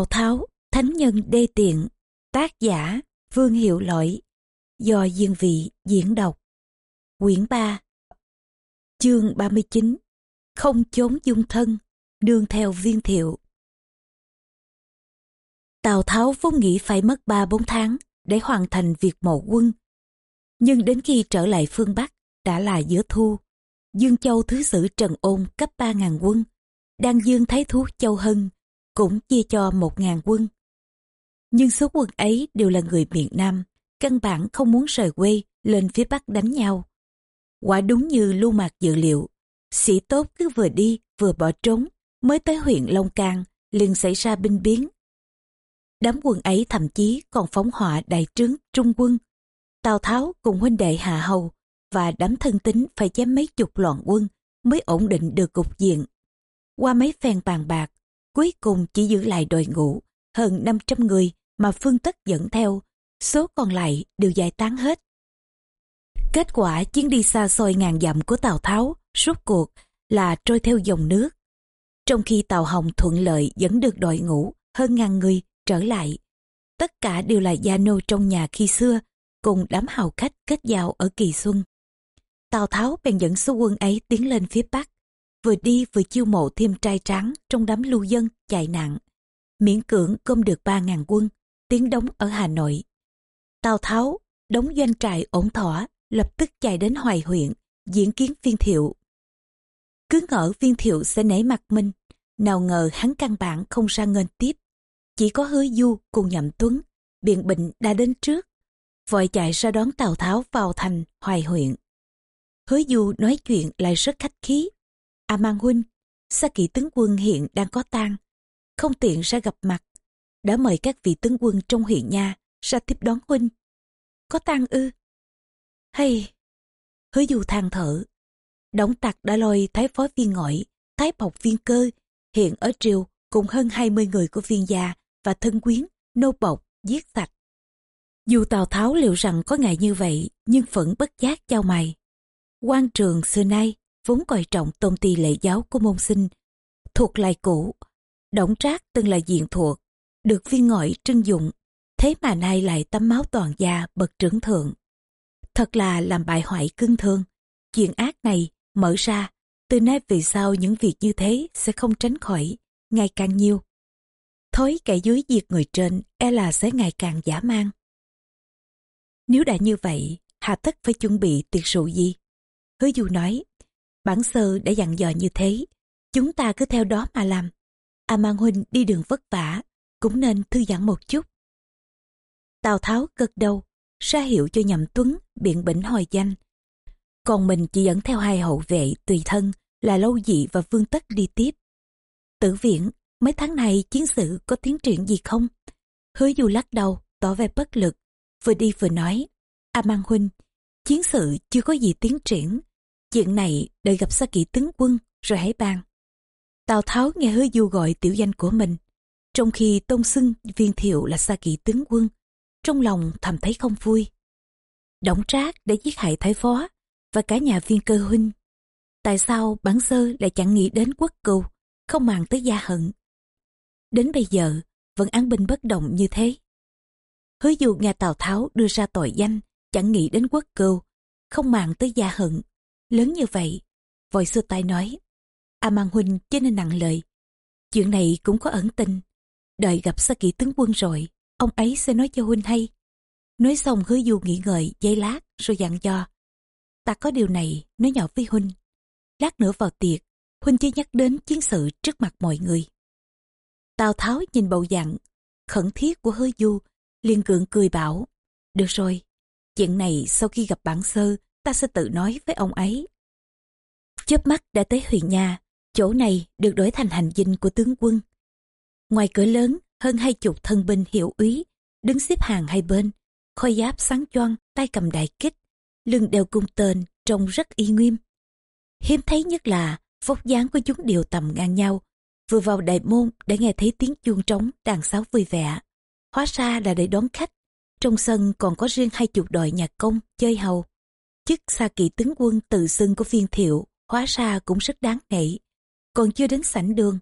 Tào Tháo, Thánh Nhân Đê Tiện, tác giả Vương Hiệu Lỗi, do Diên Vị diễn đọc. Quyển 3 Chương 39 Không chốn dung thân, đương theo viên thiệu. Tào Tháo vốn nghĩ phải mất 3-4 tháng để hoàn thành việc mộ quân. Nhưng đến khi trở lại phương Bắc, đã là giữa thu, Dương Châu Thứ sử Trần Ôn cấp 3.000 quân, đang dương thái thú Châu Hân cũng chia cho một ngàn quân. Nhưng số quân ấy đều là người miền Nam, căn bản không muốn rời quê lên phía Bắc đánh nhau. Quả đúng như lưu mạc dự liệu, sĩ tốt cứ vừa đi vừa bỏ trốn, mới tới huyện Long Can, liền xảy ra binh biến. Đám quân ấy thậm chí còn phóng họa đại trướng trung quân. Tào Tháo cùng huynh đệ Hạ Hầu và đám thân tính phải chém mấy chục loạn quân mới ổn định được cục diện. Qua mấy phen bàn bạc, cuối cùng chỉ giữ lại đội ngũ hơn 500 người mà Phương Tất dẫn theo, số còn lại đều giải tán hết. Kết quả chuyến đi xa xôi ngàn dặm của Tào Tháo suốt cuộc là trôi theo dòng nước. Trong khi Tào Hồng thuận lợi dẫn được đội ngũ hơn ngàn người trở lại, tất cả đều là gia nô trong nhà khi xưa cùng đám hào khách kết giao ở Kỳ Xuân. Tào Tháo bèn dẫn số quân ấy tiến lên phía Bắc, vừa đi vừa chiêu mộ thêm trai tráng trong đám lưu dân chạy nạn. Miễn cưỡng gom được 3.000 quân, tiến đóng ở Hà Nội. Tào Tháo đóng doanh trại ổn thỏa, lập tức chạy đến Hoài huyện, diễn kiến viên thiệu. Cứ ngỡ viên thiệu sẽ nể mặt mình, nào ngờ hắn căn bản không ra ngân tiếp. Chỉ có hứa du cùng nhậm tuấn, biện bệnh đã đến trước. Vội chạy ra đón Tào Tháo vào thành Hoài huyện. Hứa du nói chuyện lại rất khách khí. A Mang Huynh, Sa kỵ tướng quân hiện đang có tang, không tiện ra gặp mặt. Đã mời các vị tướng quân trong huyện nha ra tiếp đón Huynh. Có tang ư? Hay... Hứa dù than thở. Đóng tặc đã lôi thái phó viên ngõi, thái bọc viên cơ, hiện ở triều cùng hơn 20 người của viên gia và thân quyến, nô bộc, giết sạch. Dù Tào Tháo liệu rằng có ngày như vậy, nhưng vẫn bất giác trao mày. quan trường xưa nay vốn coi trọng tôn ti lệ giáo của môn sinh, thuộc lại cũ. Đổng trác từng là diện thuộc, được viên ngõi trưng dụng, thế mà nay lại tắm máu toàn gia bậc trưởng thượng. Thật là làm bại hoại cưng thương. Chuyện ác này mở ra, từ nay về sau những việc như thế sẽ không tránh khỏi, ngày càng nhiều. Thói kẻ dưới diệt người trên e là sẽ ngày càng giả mang. Nếu đã như vậy, hà tất phải chuẩn bị tiệc rượu gì? Hứa Du nói, bản sơ đã dặn dò như thế, chúng ta cứ theo đó mà làm. A Mang Huynh đi đường vất vả, cũng nên thư giãn một chút. Tào Tháo gật đầu, ra hiệu cho nhậm tuấn biện bỉnh hồi danh. Còn mình chỉ dẫn theo hai hậu vệ tùy thân là Lâu Dị và Vương Tất đi tiếp. Tử Viễn mấy tháng này chiến sự có tiến triển gì không? Hứa du lắc đầu, tỏ vẻ bất lực, vừa đi vừa nói. A Mang Huynh, chiến sự chưa có gì tiến triển. Chuyện này đợi gặp sa kỵ tướng quân rồi hãy bàn. Tào Tháo nghe hứa du gọi tiểu danh của mình, trong khi tôn xưng viên thiệu là sa kỵ tướng quân, trong lòng thầm thấy không vui. Đổng trác đã giết hại thái phó và cả nhà viên cơ huynh. Tại sao bản sơ lại chẳng nghĩ đến quốc cừu, không màng tới gia hận? Đến bây giờ, vẫn án binh bất động như thế. Hứa du nghe Tào Tháo đưa ra tội danh, chẳng nghĩ đến quốc cừu, không màng tới gia hận. Lớn như vậy, vội xua tay nói, A Mang Huynh cho nên nặng lời. Chuyện này cũng có ẩn tình. Đợi gặp sa kỵ tướng quân rồi, ông ấy sẽ nói cho Huynh hay. Nói xong hứa du nghỉ ngợi giây lát rồi dặn cho. Ta có điều này nói nhỏ với Huynh. Lát nữa vào tiệc, Huynh chỉ nhắc đến chiến sự trước mặt mọi người. Tào Tháo nhìn bầu dặn, khẩn thiết của hứa du, liền cường cười bảo. Được rồi, chuyện này sau khi gặp bản sơ, ta sẽ tự nói với ông ấy. Chớp mắt đã tới huyện nhà, chỗ này được đổi thành hành dinh của tướng quân. Ngoài cửa lớn, hơn hai chục thân binh hiệu úy, đứng xếp hàng hai bên, khôi giáp sáng choang, tay cầm đại kích, lưng đeo cung tên, trông rất y nghiêm. Hiếm thấy nhất là vóc dáng của chúng đều tầm ngang nhau, vừa vào đại môn để nghe thấy tiếng chuông trống đàn sáo vui vẻ. Hóa ra là để đón khách, trong sân còn có riêng hai chục đội nhạc công chơi hầu. Chức xa Kỵ tướng quân tự xưng của viên thiệu, hóa ra cũng rất đáng nể. Còn chưa đến sảnh đường,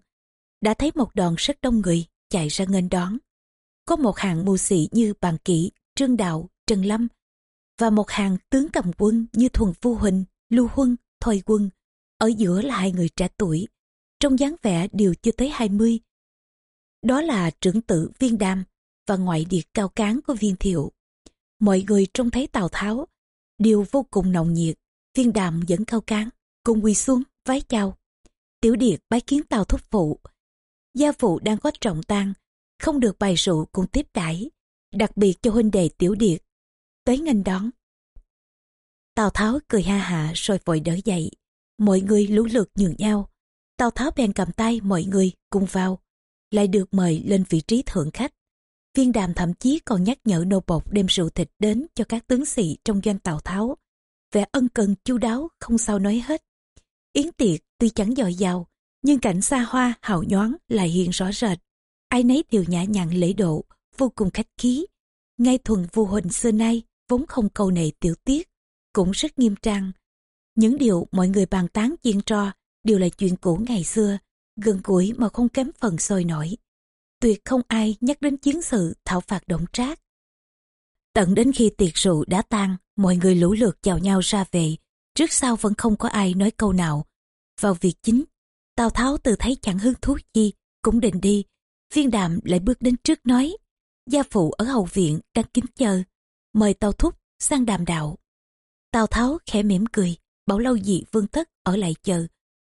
đã thấy một đoàn rất đông người chạy ra nghênh đón. Có một hàng mưu sĩ như Bàn Kỵ, Trương Đạo, Trần Lâm và một hàng tướng cầm quân như Thuần Phu Huỳnh, Lưu Huân, Thôi Quân. Ở giữa là hai người trẻ tuổi, trong dáng vẻ đều chưa tới 20. Đó là trưởng tử Viên Đam và ngoại điệt cao cán của Viên Thiệu. Mọi người trông thấy Tào Tháo đều vô cùng nồng nhiệt. Viên Đàm dẫn cao cán, cùng quỳ xuống, vái chào. Tiểu Điệt bái kiến tàu Thúc Phụ. Gia phụ đang có trọng tang, không được bài rượu cùng tiếp đãi đặc biệt cho huynh đệ Tiểu Điệt. Tới nghênh đón. Tào Tháo cười ha hạ rồi vội đỡ dậy. Mọi người lũ lượt nhường nhau. Tào Tháo bèn cầm tay mọi người cùng vào. Lại được mời lên vị trí thượng khách. Viên đàm thậm chí còn nhắc nhở nô bộc đem rượu thịt đến cho các tướng sĩ trong doanh Tào Tháo. Vẻ ân cần chu đáo không sao nói hết. Yến tiệc tuy chẳng dồi dào, nhưng cảnh xa hoa hào nhoáng lại hiện rõ rệt. Ai nấy đều nhã nhặn lễ độ, vô cùng khách khí. Ngay thuần vua huỳnh xưa nay vốn không cầu nệ tiểu tiết, cũng rất nghiêm trang. Những điều mọi người bàn tán chiên tro đều là chuyện cũ ngày xưa, gần gũi mà không kém phần sôi nổi. Tuyệt không ai nhắc đến chiến sự thảo phạt động trác. Tận đến khi tiệc rượu đã tan, mọi người lũ lượt chào nhau ra về, trước sau vẫn không có ai nói câu nào. Vào việc chính, Tào Tháo từ thấy chẳng hứng thú gì, cũng định đi. Viên đạm lại bước đến trước nói, gia phụ ở hậu viện đang kính chờ, mời Tào Thúc sang đàm đạo. Tào Tháo khẽ mỉm cười, bảo lâu dị vương thất ở lại chờ,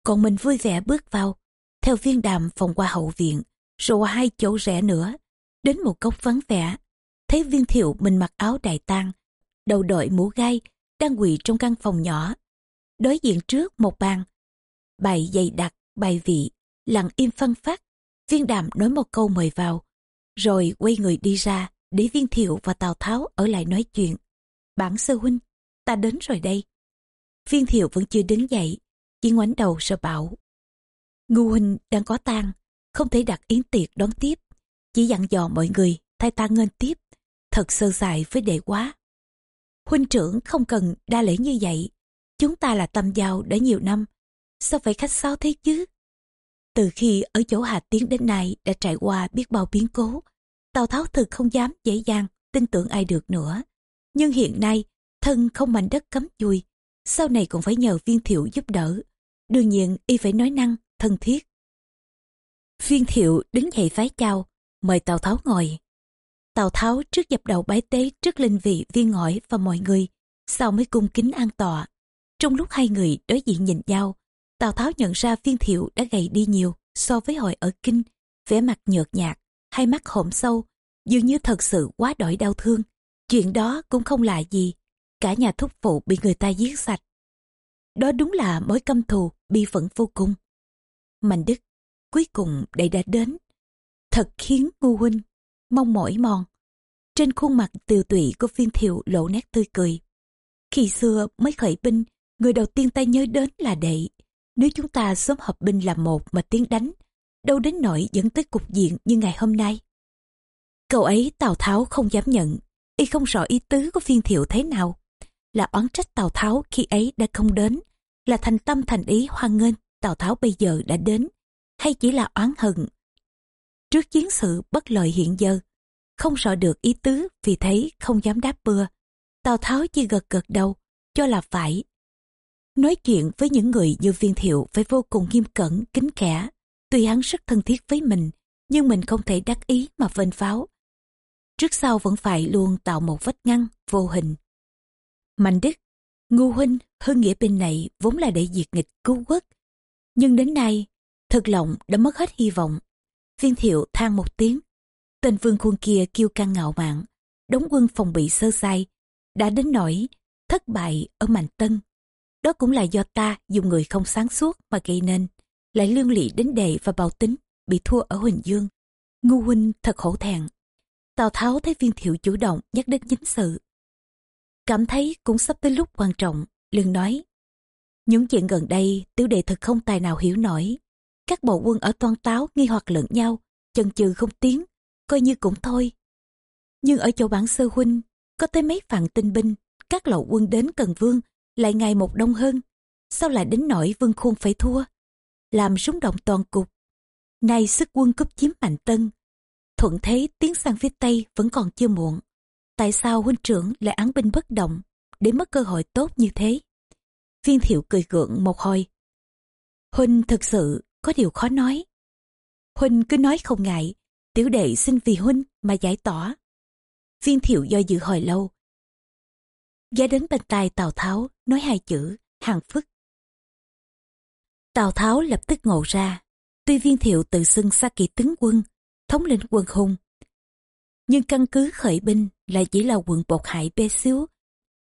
còn mình vui vẻ bước vào, theo viên đàm phòng qua hậu viện, rồi hai chỗ rẽ nữa, đến một góc vắng vẻ, thấy viên thiệu mình mặc áo đại tang, đầu đội mũ gai, đang quỳ trong căn phòng nhỏ. Đối diện trước một bàn, bài dày đặc, bài vị, lặng im phân phát, viên đàm nói một câu mời vào, rồi quay người đi ra, để viên thiệu và Tào Tháo ở lại nói chuyện. Bản sơ huynh, ta đến rồi đây. Viên thiệu vẫn chưa đứng dậy, chỉ ngoảnh đầu sợ bảo. Ngu huynh đang có tang, không thể đặt yến tiệc đón tiếp, chỉ dặn dò mọi người thay ta nghênh tiếp, thật sơ sài với đệ quá. Huynh trưởng không cần đa lễ như vậy, chúng ta là tâm giao đã nhiều năm, sao phải khách sáo thế chứ? Từ khi ở chỗ Hà Tiến đến nay đã trải qua biết bao biến cố, Tào Tháo thực không dám dễ dàng tin tưởng ai được nữa. Nhưng hiện nay, thân không mảnh đất cấm chui, sau này còn phải nhờ viên thiệu giúp đỡ. Đương nhiên y phải nói năng, thân thiết. Viên thiệu đứng dậy vái chào, mời Tào Tháo ngồi. Tào Tháo trước dập đầu bái tế trước linh vị viên ngõi và mọi người, sau mới cung kính an tọa. Trong lúc hai người đối diện nhìn nhau, Tào Tháo nhận ra viên thiệu đã gầy đi nhiều so với hồi ở Kinh, vẻ mặt nhợt nhạt, hai mắt hổm sâu, dường như thật sự quá đỗi đau thương. Chuyện đó cũng không lạ gì, cả nhà thúc phụ bị người ta giết sạch. Đó đúng là mối căm thù, bi phẫn vô cùng. Mạnh Đức, cuối cùng đây đã đến. Thật khiến ngu huynh, mong mỏi mòn. Trên khuôn mặt tiều tụy của viên thiệu lộ nét tươi cười. Khi xưa mới khởi binh, người đầu tiên ta nhớ đến là đệ. Nếu chúng ta sớm hợp binh làm một mà tiến đánh, đâu đến nỗi dẫn tới cục diện như ngày hôm nay. Cậu ấy Tào Tháo không dám nhận, y không rõ ý tứ của viên thiệu thế nào. Là oán trách Tào Tháo khi ấy đã không đến, là thành tâm thành ý hoan nghênh Tào Tháo bây giờ đã đến, hay chỉ là oán hận. Trước chiến sự bất lợi hiện giờ, không sợ được ý tứ vì thấy không dám đáp bừa. Tào Tháo chỉ gật gật đầu, cho là phải, Nói chuyện với những người như viên thiệu phải vô cùng nghiêm cẩn, kính kẻ. Tuy hắn rất thân thiết với mình, nhưng mình không thể đắc ý mà vênh pháo. Trước sau vẫn phải luôn tạo một vách ngăn, vô hình. Mạnh đức, ngu huynh, hưng nghĩa bên này vốn là để diệt nghịch cứu quốc. Nhưng đến nay, thật lòng đã mất hết hy vọng. Viên thiệu than một tiếng. Tên vương khuôn kia kêu căng ngạo mạn, đóng quân phòng bị sơ sai, đã đến nỗi thất bại ở Mạnh Tân đó cũng là do ta dùng người không sáng suốt mà gây nên, lại lương lị đến đệ và bào tính, bị thua ở Huỳnh Dương. Ngu huynh thật khổ thẹn. Tào Tháo thấy viên thiệu chủ động nhắc đến chính sự. Cảm thấy cũng sắp tới lúc quan trọng, liền nói. Những chuyện gần đây, tiểu đệ thật không tài nào hiểu nổi. Các bộ quân ở toan táo nghi hoặc lẫn nhau, chần chừ không tiến, coi như cũng thôi. Nhưng ở chỗ bản sơ huynh, có tới mấy vạn tinh binh, các lộ quân đến Cần Vương lại ngày một đông hơn sao lại đến nỗi vương khuôn phải thua làm súng động toàn cục nay sức quân cúp chiếm mạnh tân thuận thế tiến sang phía Tây vẫn còn chưa muộn. Tại sao huynh trưởng lại án binh bất động, để mất cơ hội tốt như thế? Viên thiệu cười gượng một hồi. Huynh thực sự có điều khó nói. Huynh cứ nói không ngại, tiểu đệ xin vì huynh mà giải tỏa. Viên thiệu do dự hồi lâu. Ghé đến bên tai Tào Tháo, nói hai chữ, hàng phức. Tào Tháo lập tức ngộ ra, tuy viên thiệu tự xưng xa kỳ tướng quân, thống lĩnh quân hùng. Nhưng căn cứ khởi binh là chỉ là quận bột hại bê xíu.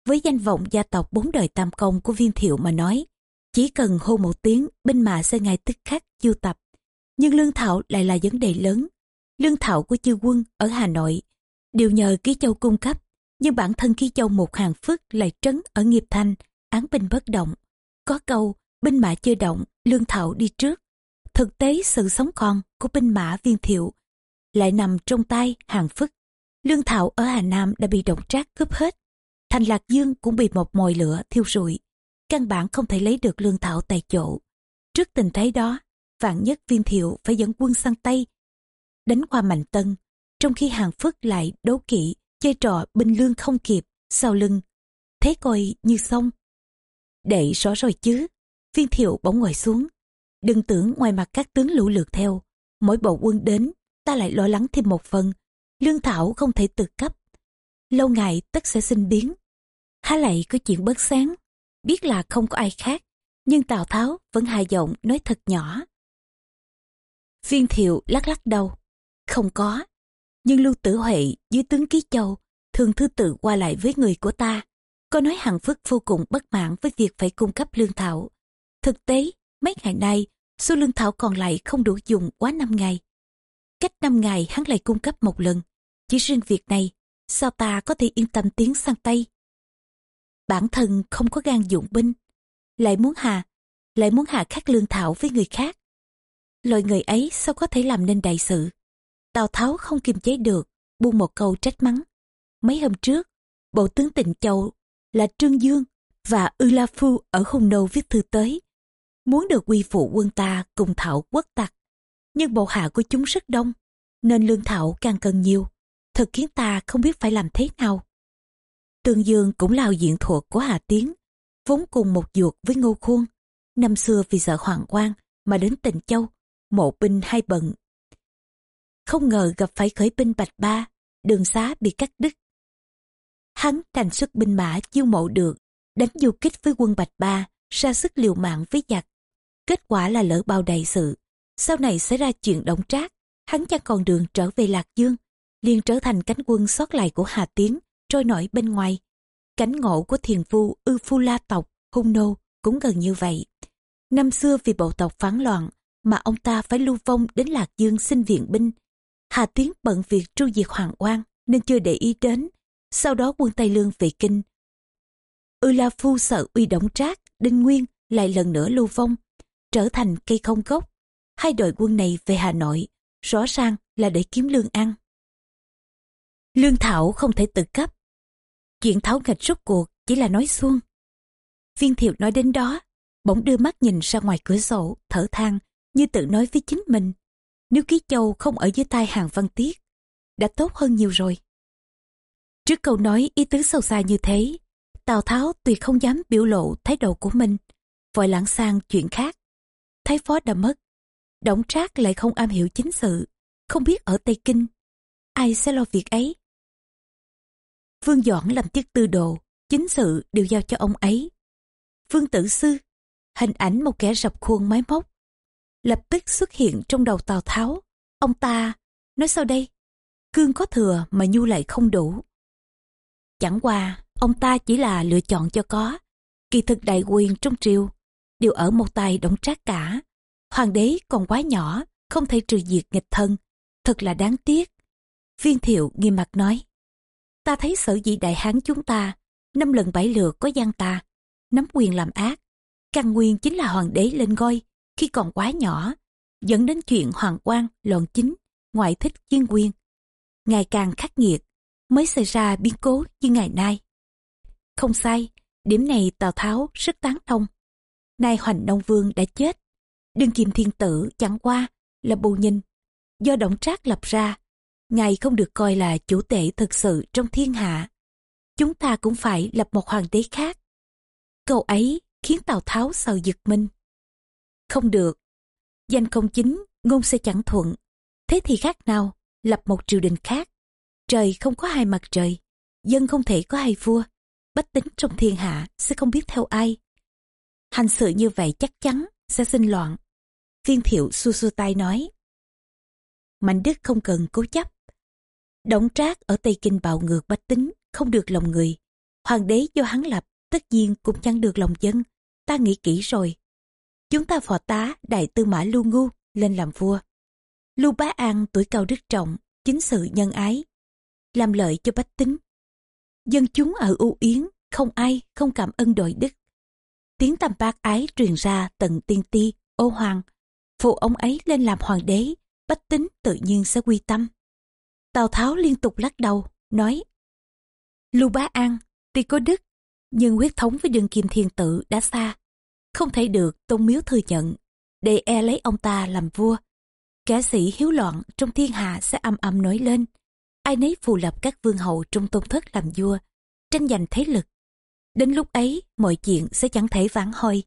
Với danh vọng gia tộc bốn đời tam công của viên thiệu mà nói, chỉ cần hô một tiếng binh mã sẽ ngay tức khắc chiêu tập. Nhưng lương thảo lại là vấn đề lớn. Lương thảo của chư quân ở Hà Nội đều nhờ ký châu cung cấp, nhưng bản thân ký châu một hàng phức lại trấn ở nghiệp thanh, án binh bất động. Có câu, binh mã chưa động, lương thảo đi trước. Thực tế sự sống còn của binh mã viên thiệu lại nằm trong tay hàng phức. Lương thảo ở Hà Nam đã bị động trác cướp hết. Thành Lạc Dương cũng bị một mồi lửa thiêu rụi. Căn bản không thể lấy được lương thảo tại chỗ. Trước tình thế đó, vạn nhất viên thiệu phải dẫn quân sang Tây. Đánh qua Mạnh Tân, trong khi hàng phức lại đố kỵ, chơi trò binh lương không kịp, sau lưng. Thế coi như xong. Đệ rõ rồi chứ, viên thiệu bỗng ngồi xuống. Đừng tưởng ngoài mặt các tướng lũ lượt theo, mỗi bộ quân đến ta lại lo lắng thêm một phần. Lương Thảo không thể tự cấp. Lâu ngày tất sẽ sinh biến. Há lại có chuyện bớt sáng. Biết là không có ai khác. Nhưng Tào Tháo vẫn hài giọng nói thật nhỏ. Viên thiệu lắc lắc đầu. Không có. Nhưng Lưu Tử Huệ dưới tướng Ký Châu thường thư tự qua lại với người của ta. Có nói Hằng Phước vô cùng bất mãn với việc phải cung cấp lương thảo. Thực tế, mấy ngày nay, số lương thảo còn lại không đủ dùng quá 5 ngày. Cách 5 ngày hắn lại cung cấp một lần. Chỉ riêng việc này, sao ta có thể yên tâm tiến sang Tây? Bản thân không có gan dụng binh, lại muốn hà, lại muốn hạ khắc lương thảo với người khác. Loại người ấy sao có thể làm nên đại sự? Tào Tháo không kiềm chế được, buông một câu trách mắng. Mấy hôm trước, bộ tướng Tịnh Châu là Trương Dương và Ư La Phu ở hung Nâu viết thư tới. Muốn được quy phụ quân ta cùng thảo quốc tặc nhưng bộ hạ của chúng rất đông, nên lương thảo càng cần nhiều, thật khiến ta không biết phải làm thế nào. Tương Dương cũng là diện thuộc của Hà Tiến, vốn cùng một ruột với Ngô Khuôn. Năm xưa vì sợ Hoàng Quang mà đến Tịnh Châu, mộ binh hai bận. Không ngờ gặp phải khởi binh Bạch Ba, đường xá bị cắt đứt. Hắn thành sức binh mã chiêu mộ được, đánh du kích với quân Bạch Ba, ra sức liều mạng với giặc. Kết quả là lỡ bao đầy sự, sau này xảy ra chuyện động trác, hắn chẳng còn đường trở về Lạc Dương, liền trở thành cánh quân sót lại của Hà Tiến, trôi nổi bên ngoài. Cánh ngộ của thiền phu ư phu la tộc, hung nô cũng gần như vậy. Năm xưa vì bộ tộc phán loạn mà ông ta phải lưu vong đến Lạc Dương xin viện binh. Hà Tiến bận việc tru diệt Hoàng Oan nên chưa để ý đến. Sau đó quân Tây Lương về Kinh. Ư La Phu sợ uy động trác, Đinh Nguyên lại lần nữa lưu vong, trở thành cây không gốc hai đội quân này về Hà Nội, rõ ràng là để kiếm lương ăn. Lương Thảo không thể tự cấp. Chuyện tháo ngạch rút cuộc chỉ là nói xuông. Viên thiệu nói đến đó, bỗng đưa mắt nhìn ra ngoài cửa sổ, thở than, như tự nói với chính mình. Nếu ký châu không ở dưới tay hàng văn tiết, đã tốt hơn nhiều rồi. Trước câu nói ý tứ sâu xa như thế, Tào Tháo tuyệt không dám biểu lộ thái độ của mình, vội lãng sang chuyện khác. Thái phó đã mất, Đổng Trác lại không am hiểu chính sự, không biết ở Tây Kinh, ai sẽ lo việc ấy. Vương Doãn làm chức tư đồ, chính sự đều giao cho ông ấy. Vương Tử Sư, hình ảnh một kẻ rập khuôn máy móc, lập tức xuất hiện trong đầu Tào Tháo. Ông ta, nói sau đây, cương có thừa mà nhu lại không đủ. Chẳng qua, ông ta chỉ là lựa chọn cho có, kỳ thực đại quyền trong triều, đều ở một tay đóng trác cả. Hoàng đế còn quá nhỏ, không thể trừ diệt nghịch thân. Thật là đáng tiếc. Viên thiệu nghiêm mặt nói. Ta thấy sở dĩ đại hán chúng ta, năm lần bảy lượt có gian ta, nắm quyền làm ác. Căn nguyên chính là hoàng đế lên ngôi khi còn quá nhỏ, dẫn đến chuyện hoàng quan, loạn chính, ngoại thích chuyên quyền. Ngày càng khắc nghiệt, mới xảy ra biến cố như ngày nay. Không sai, điểm này Tào Tháo rất tán thông. Nay Hoành Nông Vương đã chết, Đương kim thiên tử chẳng qua là bù nhìn do động trác lập ra ngài không được coi là chủ tể thực sự trong thiên hạ. Chúng ta cũng phải lập một hoàng đế khác. Câu ấy khiến Tào Tháo sợ giật mình. Không được, danh không chính, ngôn sẽ chẳng thuận. Thế thì khác nào, lập một triều đình khác. Trời không có hai mặt trời, dân không thể có hai vua. Bách tính trong thiên hạ sẽ không biết theo ai. Hành sự như vậy chắc chắn sẽ sinh loạn. Viên thiệu xua xua tay nói. Mạnh Đức không cần cố chấp. Đổng trác ở Tây Kinh bạo ngược bách tính, không được lòng người. Hoàng đế do hắn lập, tất nhiên cũng chẳng được lòng dân. Ta nghĩ kỹ rồi. Chúng ta phò tá đại tư mã Lưu Ngu lên làm vua. Lưu Bá An tuổi cao đức trọng, chính sự nhân ái, làm lợi cho bách tính. Dân chúng ở U Yến, không ai không cảm ơn đội đức. Tiếng tầm bác ái truyền ra tận tiên ti, ô hoàng. Phụ ông ấy lên làm hoàng đế, bách tính tự nhiên sẽ quy tâm. Tào Tháo liên tục lắc đầu, nói Lưu Bá An, tuy có đức, nhưng huyết thống với đường kim thiên tử đã xa. Không thể được tôn miếu thừa nhận, để e lấy ông ta làm vua. Kẻ sĩ hiếu loạn trong thiên hạ sẽ âm âm nói lên. Ai nấy phù lập các vương hậu trong tôn thất làm vua, tranh giành thế lực. Đến lúc ấy, mọi chuyện sẽ chẳng thể vãn hồi.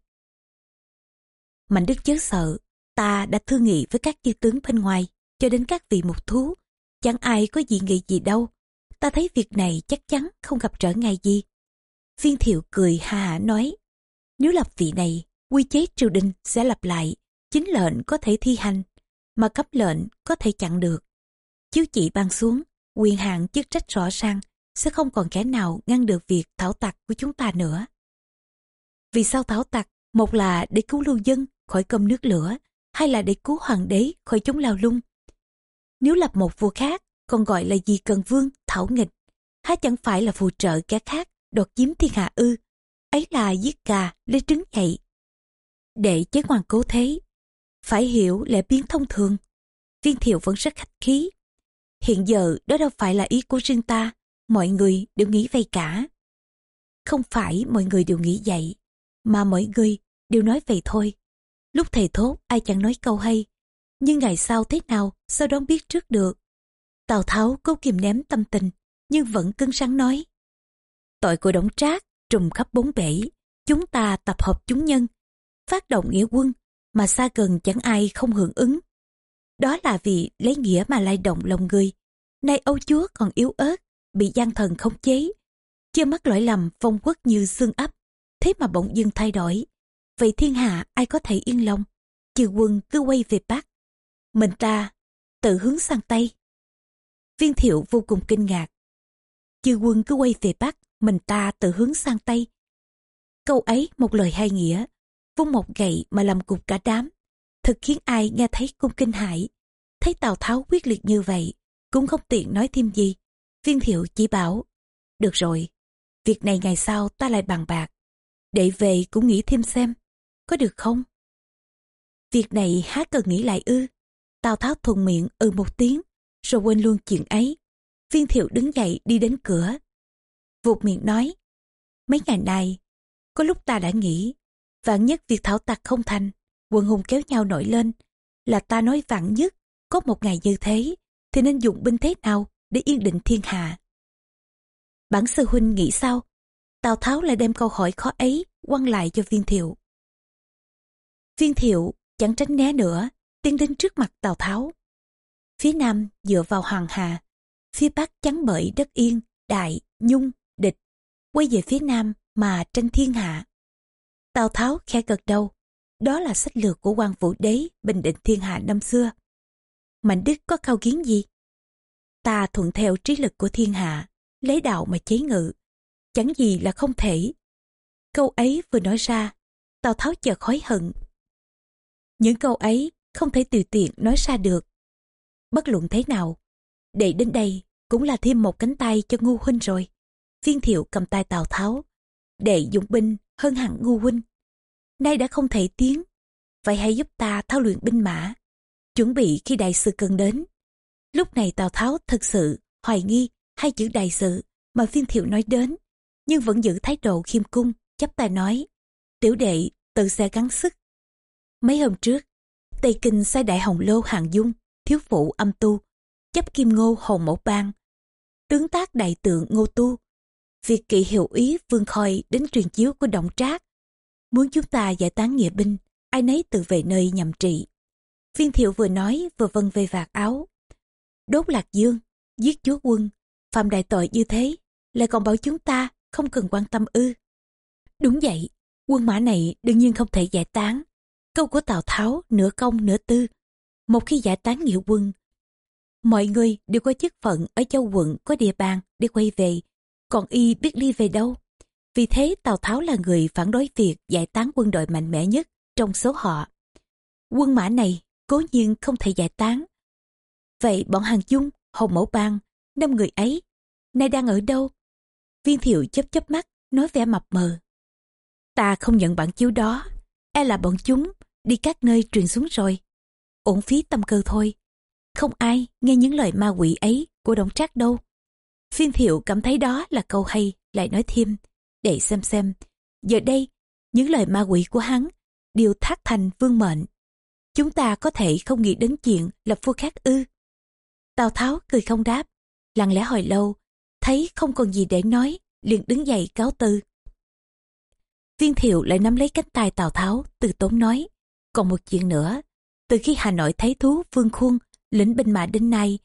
Mạnh Đức chớ sợ, ta đã thương nghị với các chư tướng bên ngoài, cho đến các vị mục thú. Chẳng ai có gì nghị gì đâu. Ta thấy việc này chắc chắn không gặp trở ngại gì. Viên thiệu cười hà hả nói, nếu lập vị này, quy chế triều đình sẽ lập lại, chính lệnh có thể thi hành, mà cấp lệnh có thể chặn được. Chiếu chỉ ban xuống, quyền hạn chức trách rõ ràng, sẽ không còn kẻ nào ngăn được việc thảo tặc của chúng ta nữa. Vì sao thảo tặc? Một là để cứu lưu dân khỏi cơm nước lửa, hay là để cứu hoàng đế khỏi chúng lao lung. Nếu lập một vua khác, còn gọi là gì cần vương, thảo nghịch, há chẳng phải là phù trợ kẻ khác đột chiếm thiên hạ ư, ấy là giết gà lấy trứng nhạy. Để chế hoàng cố thế, phải hiểu lẽ biến thông thường. Viên thiệu vẫn rất khách khí. Hiện giờ đó đâu phải là ý của riêng ta, mọi người đều nghĩ vậy cả. Không phải mọi người đều nghĩ vậy, mà mọi người đều nói vậy thôi. Lúc thầy thốt ai chẳng nói câu hay, nhưng ngày sau thế nào sao đoán biết trước được. Tào Tháo cố kìm ném tâm tình, nhưng vẫn cứng rắn nói. Tội của đống trác trùng khắp bốn bể, chúng ta tập hợp chúng nhân, phát động nghĩa quân, mà xa gần chẳng ai không hưởng ứng. Đó là vì lấy nghĩa mà lay động lòng người. Nay Âu Chúa còn yếu ớt, bị gian thần khống chế. Chưa mắc lỗi lầm phong quốc như xương ấp, thế mà bỗng dưng thay đổi. Vậy thiên hạ ai có thể yên lòng? Chư quân cứ quay về Bắc. Mình ta tự hướng sang Tây. Viên thiệu vô cùng kinh ngạc. Chư quân cứ quay về Bắc, mình ta tự hướng sang Tây. Câu ấy một lời hai nghĩa, vung một gậy mà làm cục cả đám, thực khiến ai nghe thấy cung kinh hãi. Thấy Tào Tháo quyết liệt như vậy, cũng không tiện nói thêm gì. Viên thiệu chỉ bảo, được rồi, việc này ngày sau ta lại bàn bạc, để về cũng nghĩ thêm xem, có được không? Việc này há cần nghĩ lại ư? Tào Tháo thuần miệng ừ một tiếng, rồi quên luôn chuyện ấy. Viên thiệu đứng dậy đi đến cửa. Vụt miệng nói, mấy ngày nay, có lúc ta đã nghĩ, vạn nhất việc thảo tặc không thành, quần hùng kéo nhau nổi lên, là ta nói vạn nhất, có một ngày như thế, thì nên dùng binh thế nào để yên định thiên hạ. Bản sư huynh nghĩ sao? Tào Tháo lại đem câu hỏi khó ấy quăng lại cho viên thiệu. Viên thiệu chẳng tránh né nữa, tiến đến trước mặt Tào Tháo. Phía nam dựa vào Hoàng Hà, phía bắc chắn bởi đất yên, đại, nhung, địch. Quay về phía nam mà tranh thiên hạ. Tào Tháo khẽ gật đầu, đó là sách lược của quan vũ đế bình định thiên hạ năm xưa. Mạnh Đức có khao kiến gì? Ta thuận theo trí lực của thiên hạ, lấy đạo mà chế ngự. Chẳng gì là không thể. Câu ấy vừa nói ra, Tào Tháo chợt hối hận. Những câu ấy không thể tùy tiện nói ra được. Bất luận thế nào, để đến đây cũng là thêm một cánh tay cho ngu huynh rồi. Viên thiệu cầm tay Tào Tháo, đệ dụng binh hơn hẳn ngu huynh. Nay đã không thể tiến, vậy hãy giúp ta thao luyện binh mã, chuẩn bị khi đại sự cần đến. Lúc này Tào Tháo thực sự hoài nghi hai chữ đại sự mà viên thiệu nói đến, nhưng vẫn giữ thái độ khiêm cung, chấp tay nói, tiểu đệ tự sẽ gắng sức. Mấy hôm trước, Tây Kinh sai đại hồng lô hàng dung, thiếu phụ âm tu, chấp kim ngô hồng mẫu bang. Tướng tác đại tượng ngô tu. Việc kỵ hiệu ý vương khôi đến truyền chiếu của động trác. Muốn chúng ta giải tán nghĩa binh ai nấy tự về nơi nhậm trị. Viên thiệu vừa nói vừa vân về vạt áo. Đốt lạc dương giết chúa quân. Phạm đại tội như thế lại còn bảo chúng ta không cần quan tâm ư. Đúng vậy quân mã này đương nhiên không thể giải tán câu của tào tháo, nửa công, nửa tư. Một khi giải tán nghĩa quân, mọi người đều có chức phận ở châu quận, có địa bàn để quay về. Còn y biết đi về đâu? Vì thế tào tháo là người phản đối việc giải tán quân đội mạnh mẽ nhất trong số họ. Quân mã này cố nhiên không thể giải tán. Vậy bọn hàng dung hồng mẫu bang, năm người ấy, nay đang ở đâu? Viên thiệu chấp chấp mắt, nói vẻ mập mờ. Ta không nhận bản chiếu đó. E là bọn chúng đi các nơi truyền xuống rồi. Ổn phí tâm cơ thôi. Không ai nghe những lời ma quỷ ấy của đồng trác đâu. Phiên thiệu cảm thấy đó là câu hay, lại nói thêm, để xem xem, giờ đây, những lời ma quỷ của hắn đều thác thành vương mệnh. Chúng ta có thể không nghĩ đến chuyện lập vua khác ư? Tào tháo cười không đáp, lặng lẽ hồi lâu, thấy không còn gì để nói, liền đứng dậy cáo từ. Viên thiệu lại nắm lấy cánh tay tào tháo, từ tốn nói còn một chuyện nữa, từ khi hà nội thấy thú vương khuôn lĩnh binh mã đến nay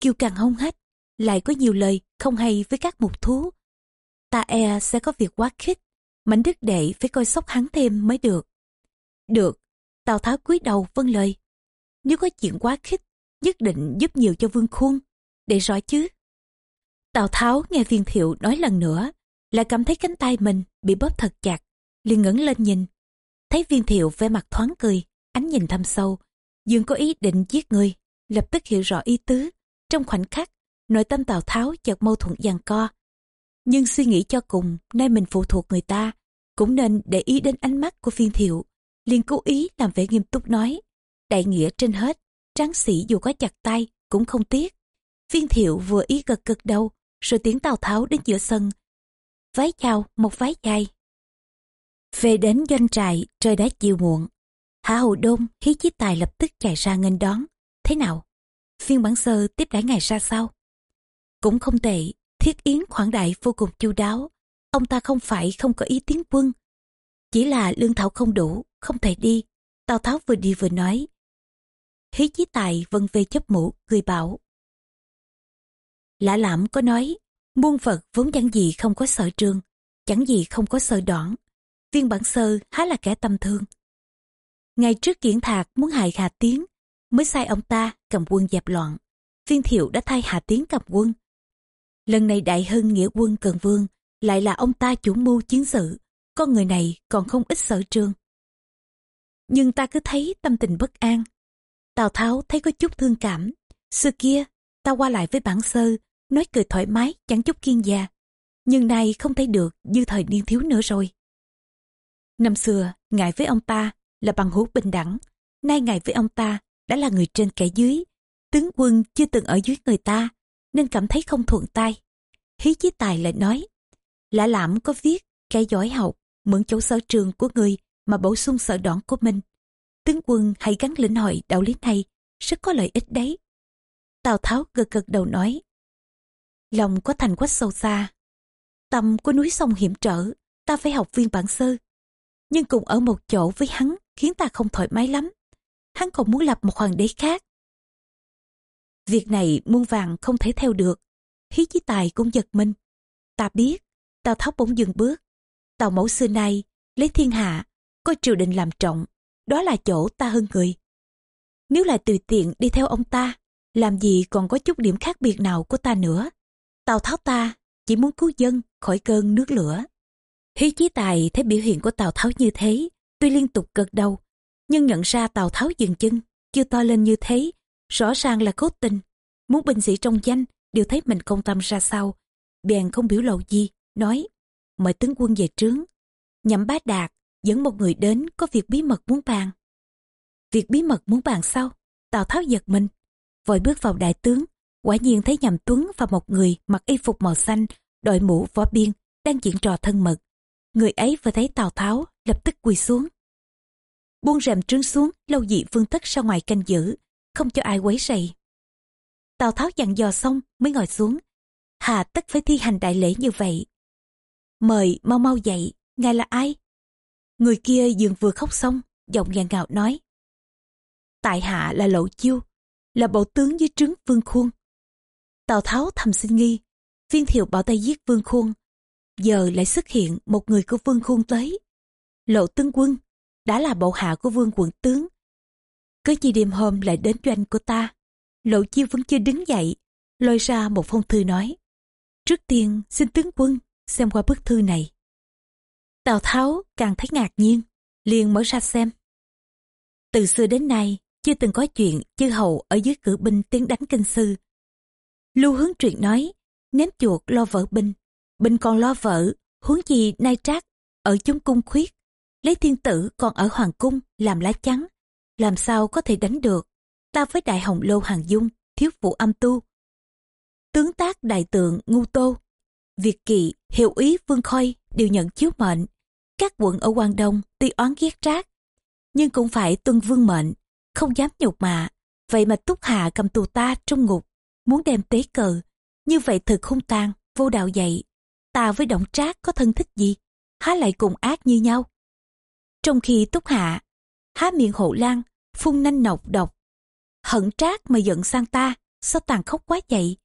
kiêu càng hông hết lại có nhiều lời không hay với các mục thú. Ta e sẽ có việc quá khích mảnh đức đệ phải coi sóc hắn thêm mới được. Được, tào tháo cúi đầu vâng lời. Nếu có chuyện quá khích, nhất định giúp nhiều cho vương khuôn, để rõ chứ. Tào tháo nghe viên thiệu nói lần nữa, lại cảm thấy cánh tay mình bị bóp thật chặt, liền ngẩng lên nhìn thấy viên thiệu vẻ mặt thoáng cười, ánh nhìn thâm sâu. Dương có ý định giết người, lập tức hiểu rõ ý tứ. Trong khoảnh khắc, nội tâm tào tháo chợt mâu thuẫn giằng co. Nhưng suy nghĩ cho cùng, nay mình phụ thuộc người ta, cũng nên để ý đến ánh mắt của viên thiệu, liền cố ý làm vẻ nghiêm túc nói. Đại nghĩa trên hết, tráng sĩ dù có chặt tay cũng không tiếc. Viên thiệu vừa ý gật gật đầu, rồi tiếng tào tháo đến giữa sân. Vái chào, một vái dài về đến doanh trại, trời đã chiều muộn. Hạ hầu đôn khí chí tài lập tức chạy ra nghênh đón. Thế nào? Phiên bản sơ tiếp đãi ngày ra sao? Cũng không tệ, thiết yến khoản đại vô cùng chu đáo. Ông ta không phải không có ý tiến quân. Chỉ là lương thảo không đủ, không thể đi. Tào tháo vừa đi vừa nói. Hí chí tài vân về chấp mũ, cười bảo. Lã lãm có nói, muôn phật vốn chẳng gì không có sợ trường, chẳng gì không có sợ đoạn viên bản sơ há là kẻ tâm thương ngày trước kiển thạc muốn hại hà tiến, mới sai ông ta cầm quân dẹp loạn. Viên thiệu đã thay hà tiến cầm quân. Lần này đại hưng nghĩa quân cần vương lại là ông ta chủ mưu chiến sự, con người này còn không ít sở trường. nhưng ta cứ thấy tâm tình bất an. Tào tháo thấy có chút thương cảm. Xưa kia, ta qua lại với bản sơ, nói cười thoải mái, chẳng chút kiên già nhưng nay không thấy được như thời niên thiếu nữa rồi năm xưa, ngài với ông ta là bằng hữu bình đẳng. Nay ngài với ông ta đã là người trên kẻ dưới. Tướng quân chưa từng ở dưới người ta, nên cảm thấy không thuận tay. Hí chí tài lại nói, lã lãm có viết kẻ giỏi học mượn chỗ sở trường của người mà bổ sung sở đoản của mình. Tướng quân hãy gắn lĩnh hội đạo lý này, rất có lợi ích đấy. Tào tháo gật gật đầu nói, lòng có thành quách sâu xa. Tâm có núi sông hiểm trở, ta phải học viên bản sơ nhưng cùng ở một chỗ với hắn khiến ta không thoải mái lắm. Hắn còn muốn lập một hoàng đế khác. Việc này muôn vàng không thể theo được. Hí chí tài cũng giật mình. Ta biết, tào tháo bỗng dừng bước. Tào mẫu xưa nay, lấy thiên hạ, coi triều đình làm trọng, đó là chỗ ta hơn người. Nếu lại tùy tiện đi theo ông ta, làm gì còn có chút điểm khác biệt nào của ta nữa. Tào tháo ta chỉ muốn cứu dân khỏi cơn nước lửa hí chí tài thấy biểu hiện của tào tháo như thế, tuy liên tục gật đầu, nhưng nhận ra tào tháo dừng chân chưa to lên như thế, rõ ràng là cố tình. Muốn binh sĩ trong danh, đều thấy mình công tâm ra sao. Bèn không biểu lộ gì, nói, mời tướng quân về trướng. Nhậm bá đạt dẫn một người đến có việc bí mật muốn bàn. Việc bí mật muốn bàn sau tào tháo giật mình, vội bước vào đại tướng. Quả nhiên thấy nhậm tuấn và một người mặc y phục màu xanh, đội mũ võ biên đang diễn trò thân mật người ấy vừa thấy tào tháo lập tức quỳ xuống buông rèm trướng xuống lâu dị vương tất ra ngoài canh giữ không cho ai quấy rầy Tào Tháo dặn dò xong mới ngồi xuống. Hà tất phải thi hành đại lễ như vậy. Mời mau mau dậy, ngài là ai? Người kia dường vừa khóc xong, giọng ngàn ngào nói. Tại hạ là Lộ Chiêu, là bộ tướng dưới trướng Vương Khuôn. Tào Tháo thầm sinh nghi, viên thiệu bảo tay giết Vương Khuôn. Giờ lại xuất hiện một người của Vương Khuôn tới. Lộ tướng quân, đã là bộ hạ của Vương quận tướng. Cứ chi đêm hôm lại đến doanh của ta. Lộ Chiêu vẫn chưa đứng dậy, lôi ra một phong thư nói. Trước tiên xin tướng quân xem qua bức thư này. Tào Tháo càng thấy ngạc nhiên, liền mở ra xem. Từ xưa đến nay, chưa từng có chuyện chư hầu ở dưới cử binh tiến đánh kinh sư. Lưu hướng truyện nói, ném chuột lo vợ binh, bình còn lo vợ, huống gì nay trác, ở chúng cung khuyết, lấy thiên tử còn ở hoàng cung làm lá chắn, làm sao có thể đánh được, ta với đại hồng lô hàng dung, thiếu phụ âm tu. Tướng tác đại tượng ngu tô, Việt Kỳ, Hiệu ý Vương Khôi đều nhận chiếu mệnh. Các quận ở Quang Đông tuy oán ghét trác, nhưng cũng phải tuân vương mệnh, không dám nhục mạ. Vậy mà Túc Hạ cầm tù ta trong ngục, muốn đem tế cờ. Như vậy thực hung tàn, vô đạo dạy. Ta với động trác có thân thích gì, há lại cùng ác như nhau. Trong khi Túc Hạ, há miệng hộ lan, phun nanh nọc độc. Hận trác mà giận sang ta, sao tàn khốc quá vậy?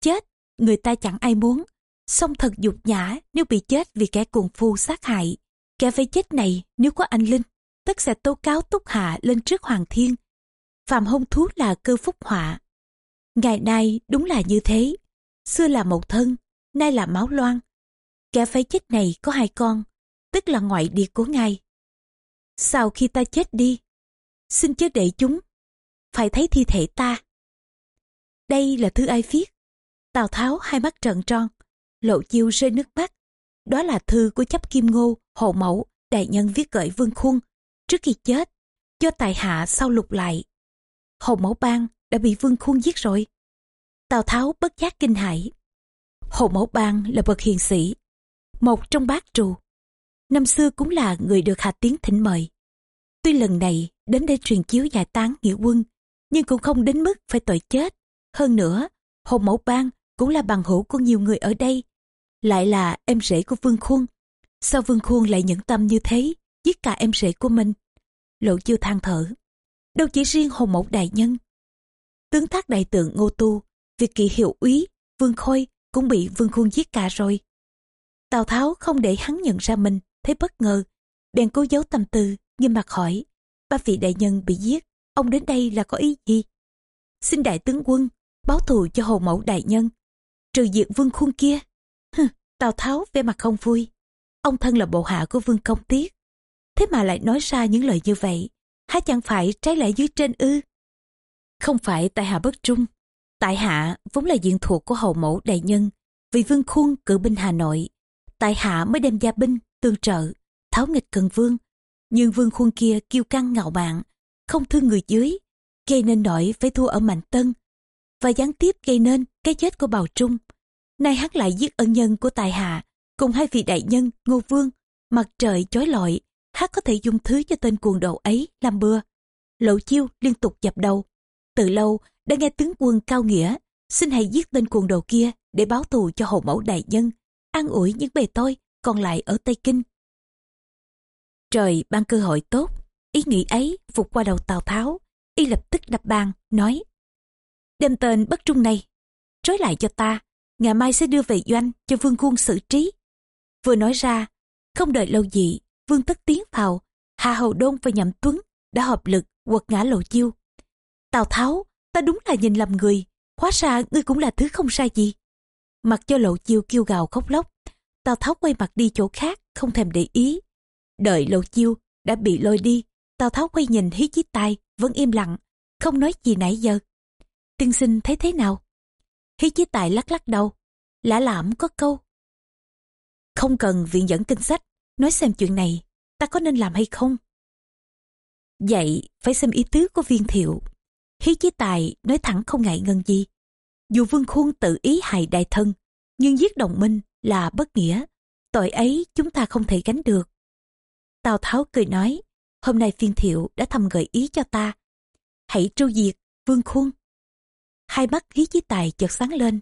Chết, người ta chẳng ai muốn, song thật dục nhã nếu bị chết vì kẻ cuồng phu sát hại. Kẻ phải chết này nếu có anh Linh, tất sẽ tố cáo túc hạ lên trước Hoàng Thiên. Phạm hôn thú là cơ phúc họa. Ngày nay đúng là như thế. Xưa là một thân, nay là máu loan. Kẻ phải chết này có hai con, tức là ngoại địa của ngài. Sau khi ta chết đi, xin chớ để chúng, phải thấy thi thể ta. Đây là thư ai viết. Tào Tháo hai mắt trợn tròn, lộ chiêu rơi nước mắt. Đó là thư của chấp kim ngô, hộ mẫu, đại nhân viết gửi vương khuôn. Trước khi chết, do tài hạ sau lục lại. Hồ mẫu bang đã bị vương khuôn giết rồi. Tào Tháo bất giác kinh hãi. Hồ mẫu bang là bậc hiền sĩ, một trong bát trù. Năm xưa cũng là người được Hà Tiến thỉnh mời. Tuy lần này đến đây truyền chiếu giải tán nghĩa quân, nhưng cũng không đến mức phải tội chết. Hơn nữa, Hồ Mẫu Bang cũng là bằng hữu của nhiều người ở đây, lại là em rể của Vương Khuôn. Sao Vương Khuôn lại nhẫn tâm như thế, giết cả em rể của mình? Lộ chiêu than thở. Đâu chỉ riêng hồ mẫu đại nhân. Tướng thác đại tượng Ngô Tu, việc kỵ hiệu úy, Vương Khôi cũng bị Vương Khuôn giết cả rồi. Tào Tháo không để hắn nhận ra mình, thấy bất ngờ. Bèn cố giấu tâm tư, nghiêm mặt hỏi. Ba vị đại nhân bị giết, ông đến đây là có ý gì? Xin đại tướng quân, báo thù cho hồ mẫu đại nhân. Trừ diệt vương khuôn kia, Tào Tháo vẻ mặt không vui. Ông thân là bộ hạ của Vương Công Tiết. Thế mà lại nói ra những lời như vậy. Há chẳng phải trái lại dưới trên ư? Không phải tại hạ bất trung. Tại hạ vốn là diện thuộc của hầu mẫu đại nhân. Vì Vương Khuôn cử binh Hà Nội. Tại hạ mới đem gia binh, tương trợ, tháo nghịch cần vương. Nhưng Vương Khuôn kia kiêu căng ngạo mạn, không thương người dưới, gây nên nỗi phải thua ở Mạnh Tân. Và gián tiếp gây nên cái chết của Bào Trung. Nay hắn lại giết ân nhân của tài hạ cùng hai vị đại nhân ngô vương. Mặt trời chói lọi hắn có thể dùng thứ cho tên cuồng đồ ấy làm bừa. Lộ chiêu liên tục dập đầu. Từ lâu đã nghe tướng quân cao nghĩa xin hãy giết tên cuồng đồ kia để báo thù cho hậu mẫu đại nhân an ủi những bề tôi còn lại ở tây kinh trời ban cơ hội tốt ý nghĩ ấy vụt qua đầu tào tháo y lập tức đập bàn nói đem tên bất trung này trói lại cho ta ngày mai sẽ đưa về doanh cho vương khuôn xử trí. Vừa nói ra, không đợi lâu gì, vương tất tiến vào, Hà Hầu Đôn và Nhậm Tuấn đã hợp lực quật ngã lộ chiêu. Tào Tháo, ta đúng là nhìn lầm người, hóa ra ngươi cũng là thứ không sai gì. Mặc cho lộ chiêu kêu gào khóc lóc, Tào Tháo quay mặt đi chỗ khác, không thèm để ý. Đợi lộ chiêu đã bị lôi đi, Tào Tháo quay nhìn hí chí tai, vẫn im lặng, không nói gì nãy giờ. Tiên sinh thấy thế nào? Hí chí tài lắc lắc đầu. Lã lảm có câu. Không cần viện dẫn kinh sách, nói xem chuyện này, ta có nên làm hay không? Vậy, phải xem ý tứ của viên thiệu. Hí chí tài nói thẳng không ngại ngần gì. Dù vương khuôn tự ý hại đại thân, nhưng giết đồng minh là bất nghĩa. Tội ấy chúng ta không thể gánh được. Tào Tháo cười nói, hôm nay viên thiệu đã thầm gợi ý cho ta. Hãy tru diệt, vương khuôn. Hai mắt hí chí tài chợt sáng lên.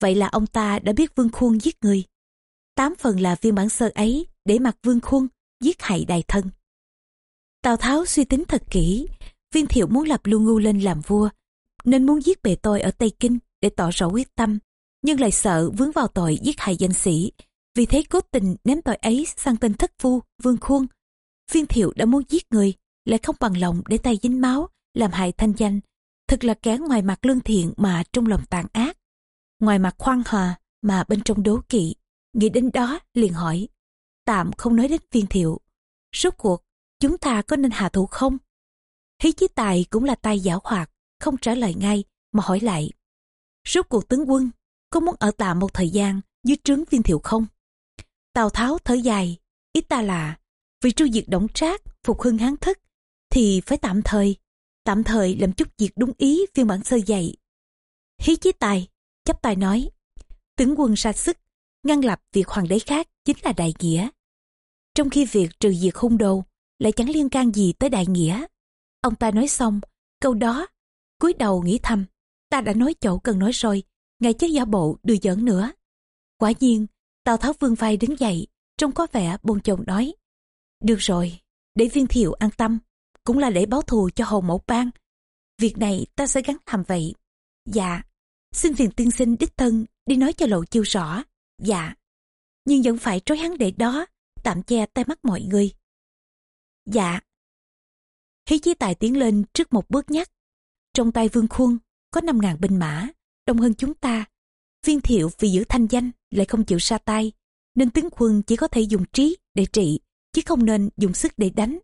Vậy là ông ta đã biết Vương Khuôn giết người. Tám phần là viên bản sơ ấy để mặc Vương Khuôn giết hại đại thân. Tào Tháo suy tính thật kỹ, viên thiệu muốn lập Lưu Ngu lên làm vua, nên muốn giết bề tôi ở Tây Kinh để tỏ rõ quyết tâm, nhưng lại sợ vướng vào tội giết hại danh sĩ, vì thế cố tình ném tội ấy sang tên thất phu Vương Khuôn. Viên thiệu đã muốn giết người, lại không bằng lòng để tay dính máu, làm hại thanh danh. Thật là kẻ ngoài mặt lương thiện mà trong lòng tàn ác. Ngoài mặt khoan hòa mà bên trong đố kỵ. Nghĩ đến đó liền hỏi. Tạm không nói đến viên thiệu. Rốt cuộc, chúng ta có nên hạ thủ không? Hí chí tài cũng là tay giả hoạt, không trả lời ngay mà hỏi lại. Rốt cuộc tướng quân, có muốn ở tạm một thời gian dưới trướng viên thiệu không? Tào Tháo thở dài, ý ta là vì tru diệt động trác, phục hưng hán thất, thì phải tạm thời, tạm thời làm chút việc đúng ý phiên bản sơ dạy. Hí chí tài, chấp tài nói, tướng quân ra sức, ngăn lập việc hoàng đế khác chính là đại nghĩa. Trong khi việc trừ diệt hung đồ lại chẳng liên can gì tới đại nghĩa. Ông ta nói xong, câu đó, cúi đầu nghĩ thầm, ta đã nói chỗ cần nói rồi, ngài chứ giả bộ đưa dẫn nữa. Quả nhiên, Tào Tháo vương vai đứng dậy, trông có vẻ bồn chồn nói. Được rồi, để viên thiệu an tâm, cũng là để báo thù cho hầu mẫu bang. Việc này ta sẽ gắn làm vậy. Dạ, xin phiền tiên sinh đích thân đi nói cho lộ chiêu rõ. Dạ, nhưng vẫn phải trói hắn để đó, tạm che tay mắt mọi người. Dạ. Hí chí tài tiến lên trước một bước nhắc. Trong tay vương khuôn có năm ngàn binh mã, đông hơn chúng ta. Viên thiệu vì giữ thanh danh lại không chịu xa tay, nên tướng quân chỉ có thể dùng trí để trị, chứ không nên dùng sức để đánh.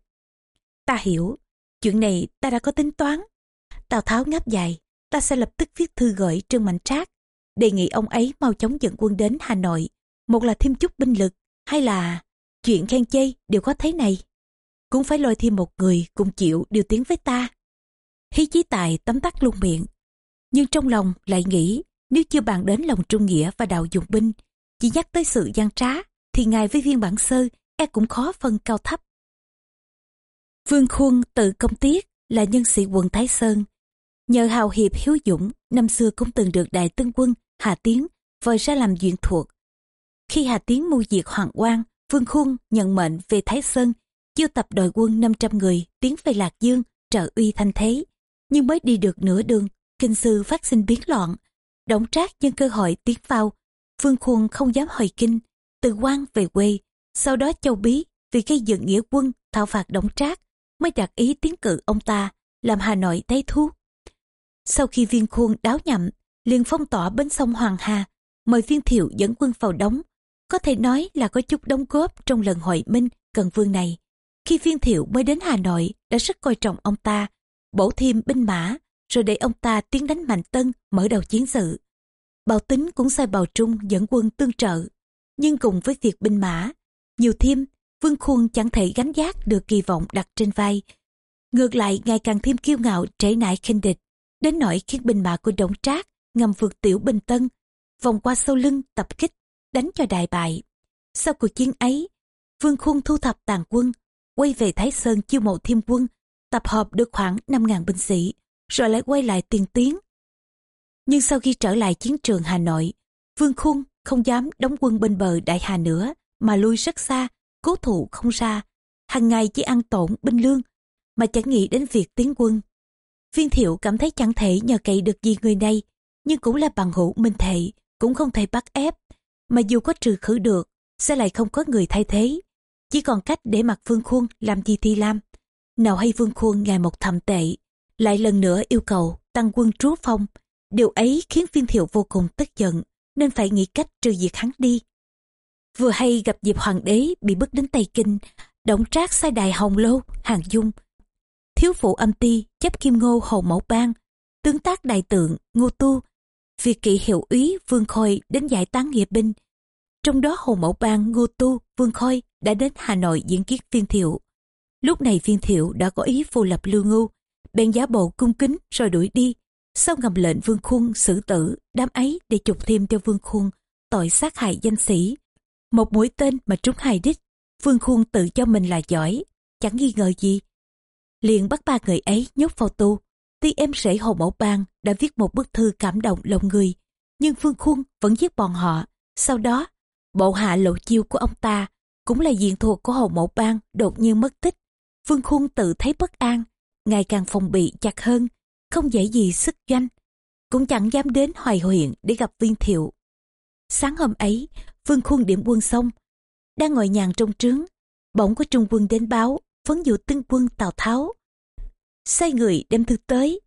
Ta hiểu, chuyện này ta đã có tính toán. Tào Tháo ngáp dài, ta sẽ lập tức viết thư gửi Trương Mạnh Trác, đề nghị ông ấy mau chóng dẫn quân đến Hà Nội. Một là thêm chút binh lực, hay là chuyện khen chê đều có thế này. Cũng phải lôi thêm một người cùng chịu điều tiếng với ta. Hí chí tài tấm tắt luôn miệng. Nhưng trong lòng lại nghĩ nếu chưa bàn đến lòng trung nghĩa và đạo dụng binh, chỉ nhắc tới sự gian trá, thì ngài với viên bản sơ e cũng khó phân cao thấp. Vương Khuôn tự công tiết là nhân sĩ quận Thái Sơn. Nhờ hào hiệp hiếu dũng, năm xưa cũng từng được đại tướng quân Hà Tiến vời ra làm duyện thuộc. Khi Hà Tiến mưu diệt Hoàng Quang, Vương Khuôn nhận mệnh về Thái Sơn, chiêu tập đội quân 500 người tiến về Lạc Dương trợ uy thanh thế. Nhưng mới đi được nửa đường, kinh sư phát sinh biến loạn. đổng trác nhân cơ hội tiến vào, Vương Khuôn không dám hồi kinh, từ quan về quê. Sau đó Châu Bí vì gây dựng nghĩa quân thảo phạt đổng trác mới đặt ý tiến cử ông ta làm Hà Nội tái thú Sau khi viên khuôn đáo nhậm, liền phong tỏa bến sông Hoàng Hà, mời viên thiệu dẫn quân vào đóng. Có thể nói là có chút đóng góp trong lần hội minh cần vương này. Khi viên thiệu mới đến Hà Nội đã rất coi trọng ông ta, bổ thêm binh mã, rồi để ông ta tiến đánh Mạnh Tân mở đầu chiến sự. Bào Tính cũng sai Bào Trung dẫn quân tương trợ. Nhưng cùng với việc binh mã, nhiều thêm, Vương Khuôn chẳng thể gánh giác được kỳ vọng đặt trên vai. Ngược lại ngày càng thêm kiêu ngạo trễ nại khinh địch, đến nỗi khiến binh mã của Đổng Trác ngầm vượt tiểu Bình Tân, vòng qua sau lưng tập kích, đánh cho đại bại. Sau cuộc chiến ấy, Vương Khuôn thu thập tàn quân, quay về Thái Sơn chiêu mộ thêm quân, tập hợp được khoảng 5.000 binh sĩ, rồi lại quay lại tiền tiến. Nhưng sau khi trở lại chiến trường Hà Nội, Vương khung không dám đóng quân bên bờ Đại Hà nữa, mà lui rất xa, cố thủ không ra. hàng ngày chỉ ăn tổn binh lương, mà chẳng nghĩ đến việc tiến quân. Viên thiệu cảm thấy chẳng thể nhờ cậy được gì người này, nhưng cũng là bằng hữu minh thệ, cũng không thể bắt ép. Mà dù có trừ khử được, sẽ lại không có người thay thế. Chỉ còn cách để mặc Vương Khuôn làm gì thì làm. Nào hay Vương Khuôn ngày một thầm tệ, lại lần nữa yêu cầu tăng quân trú phong. Điều ấy khiến viên thiệu vô cùng tức giận, nên phải nghĩ cách trừ diệt hắn đi. Vừa hay gặp dịp hoàng đế bị bức đến Tây Kinh, động trác sai đài Hồng Lô, Hàng Dung. Thiếu phụ âm ti, chấp kim ngô hầu mẫu bang, tướng tác đại tượng, ngô tu, việc kỵ hiệu úy Vương Khôi đến giải tán nghĩa binh. Trong đó hồ mẫu bang ngô tu, Vương Khôi đã đến Hà Nội diễn kiết viên thiệu. Lúc này viên thiệu đã có ý phù lập lưu ngưu bèn giả bộ cung kính rồi đuổi đi. Sau ngầm lệnh vương khuôn xử tử đám ấy để chụp thêm cho vương khuôn tội sát hại danh sĩ một mũi tên mà trúng hai đích, Vương Khuôn tự cho mình là giỏi, chẳng nghi ngờ gì. Liền bắt ba người ấy nhốt vào tu, tuy em rể Hồ Mẫu Bang đã viết một bức thư cảm động lòng người, nhưng vương Khuôn vẫn giết bọn họ. Sau đó, bộ hạ lộ chiêu của ông ta cũng là diện thuộc của Hồ Mẫu Bang đột nhiên mất tích. vương Khuôn tự thấy bất an, ngày càng phòng bị chặt hơn, không dễ gì sức doanh. Cũng chẳng dám đến hoài huyện để gặp viên thiệu. Sáng hôm ấy, vương Khuôn điểm quân xong, đang ngồi nhàn trong trướng, bỗng có trung quân đến báo, phấn dụ tướng quân Tào Tháo. Sai người đem thư tới.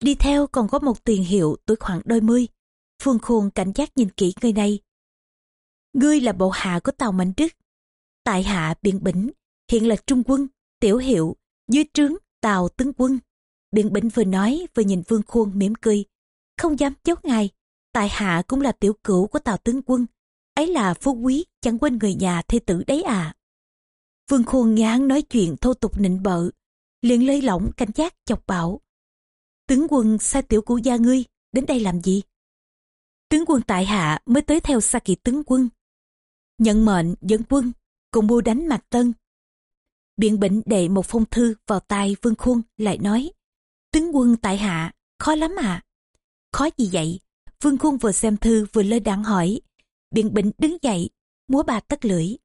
Đi theo còn có một tiền hiệu tuổi khoảng đôi mươi. Phương Khuôn cảnh giác nhìn kỹ người này. Ngươi là bộ hạ của Tào Mạnh Đức. Tại hạ Biện Bỉnh, hiện là trung quân, tiểu hiệu, dưới trướng Tào tướng quân. Biện Bỉnh vừa nói vừa nhìn vương Khuôn mỉm cười. Không dám chốt ngài, tại hạ cũng là tiểu cửu của Tào tướng quân. Ấy là phú quý, chẳng quên người nhà thê tử đấy à. Vương Khuôn nghe hắn nói chuyện thô tục nịnh bợ, liền lơi lỏng cảnh giác chọc bảo. Tướng quân sai tiểu cửu gia ngươi, đến đây làm gì? Tướng quân tại hạ mới tới theo sa kỳ tướng quân. Nhận mệnh dẫn quân, cùng mua đánh mặt tân. Biện bệnh đệ một phong thư vào tay Vương Khuôn lại nói. Tướng quân tại hạ, khó lắm à? Khó gì vậy? Vương Khuôn vừa xem thư vừa lơ đãng hỏi. Biện bệnh đứng dậy, múa ba tất lưỡi.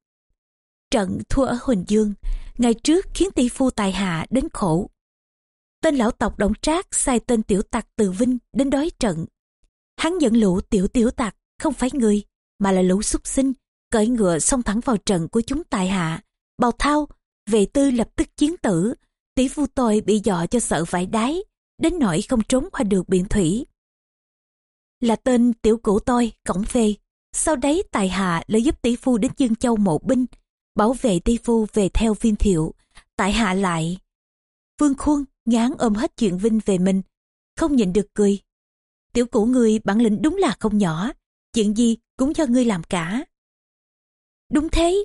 Trận thua ở Huỳnh Dương, ngày trước khiến tỷ phu tài hạ đến khổ. Tên lão tộc động Trác sai tên tiểu tặc từ Vinh đến đói trận. Hắn dẫn lũ tiểu tiểu tặc, không phải người, mà là lũ xuất sinh, cởi ngựa xông thẳng vào trận của chúng tài hạ. Bào thao, vệ tư lập tức chiến tử, tỷ phu tôi bị dọ cho sợ vải đáy, đến nỗi không trốn qua được biển thủy. Là tên tiểu cũ tôi, cổng về, sau đấy tài hạ lại giúp tỷ phu đến Dương Châu mộ binh, bảo vệ tỷ phu về theo viên thiệu, tại hạ lại. Vương Khuôn ngán ôm hết chuyện Vinh về mình, không nhịn được cười. Tiểu cũ ngươi bản lĩnh đúng là không nhỏ, chuyện gì cũng cho ngươi làm cả. Đúng thế,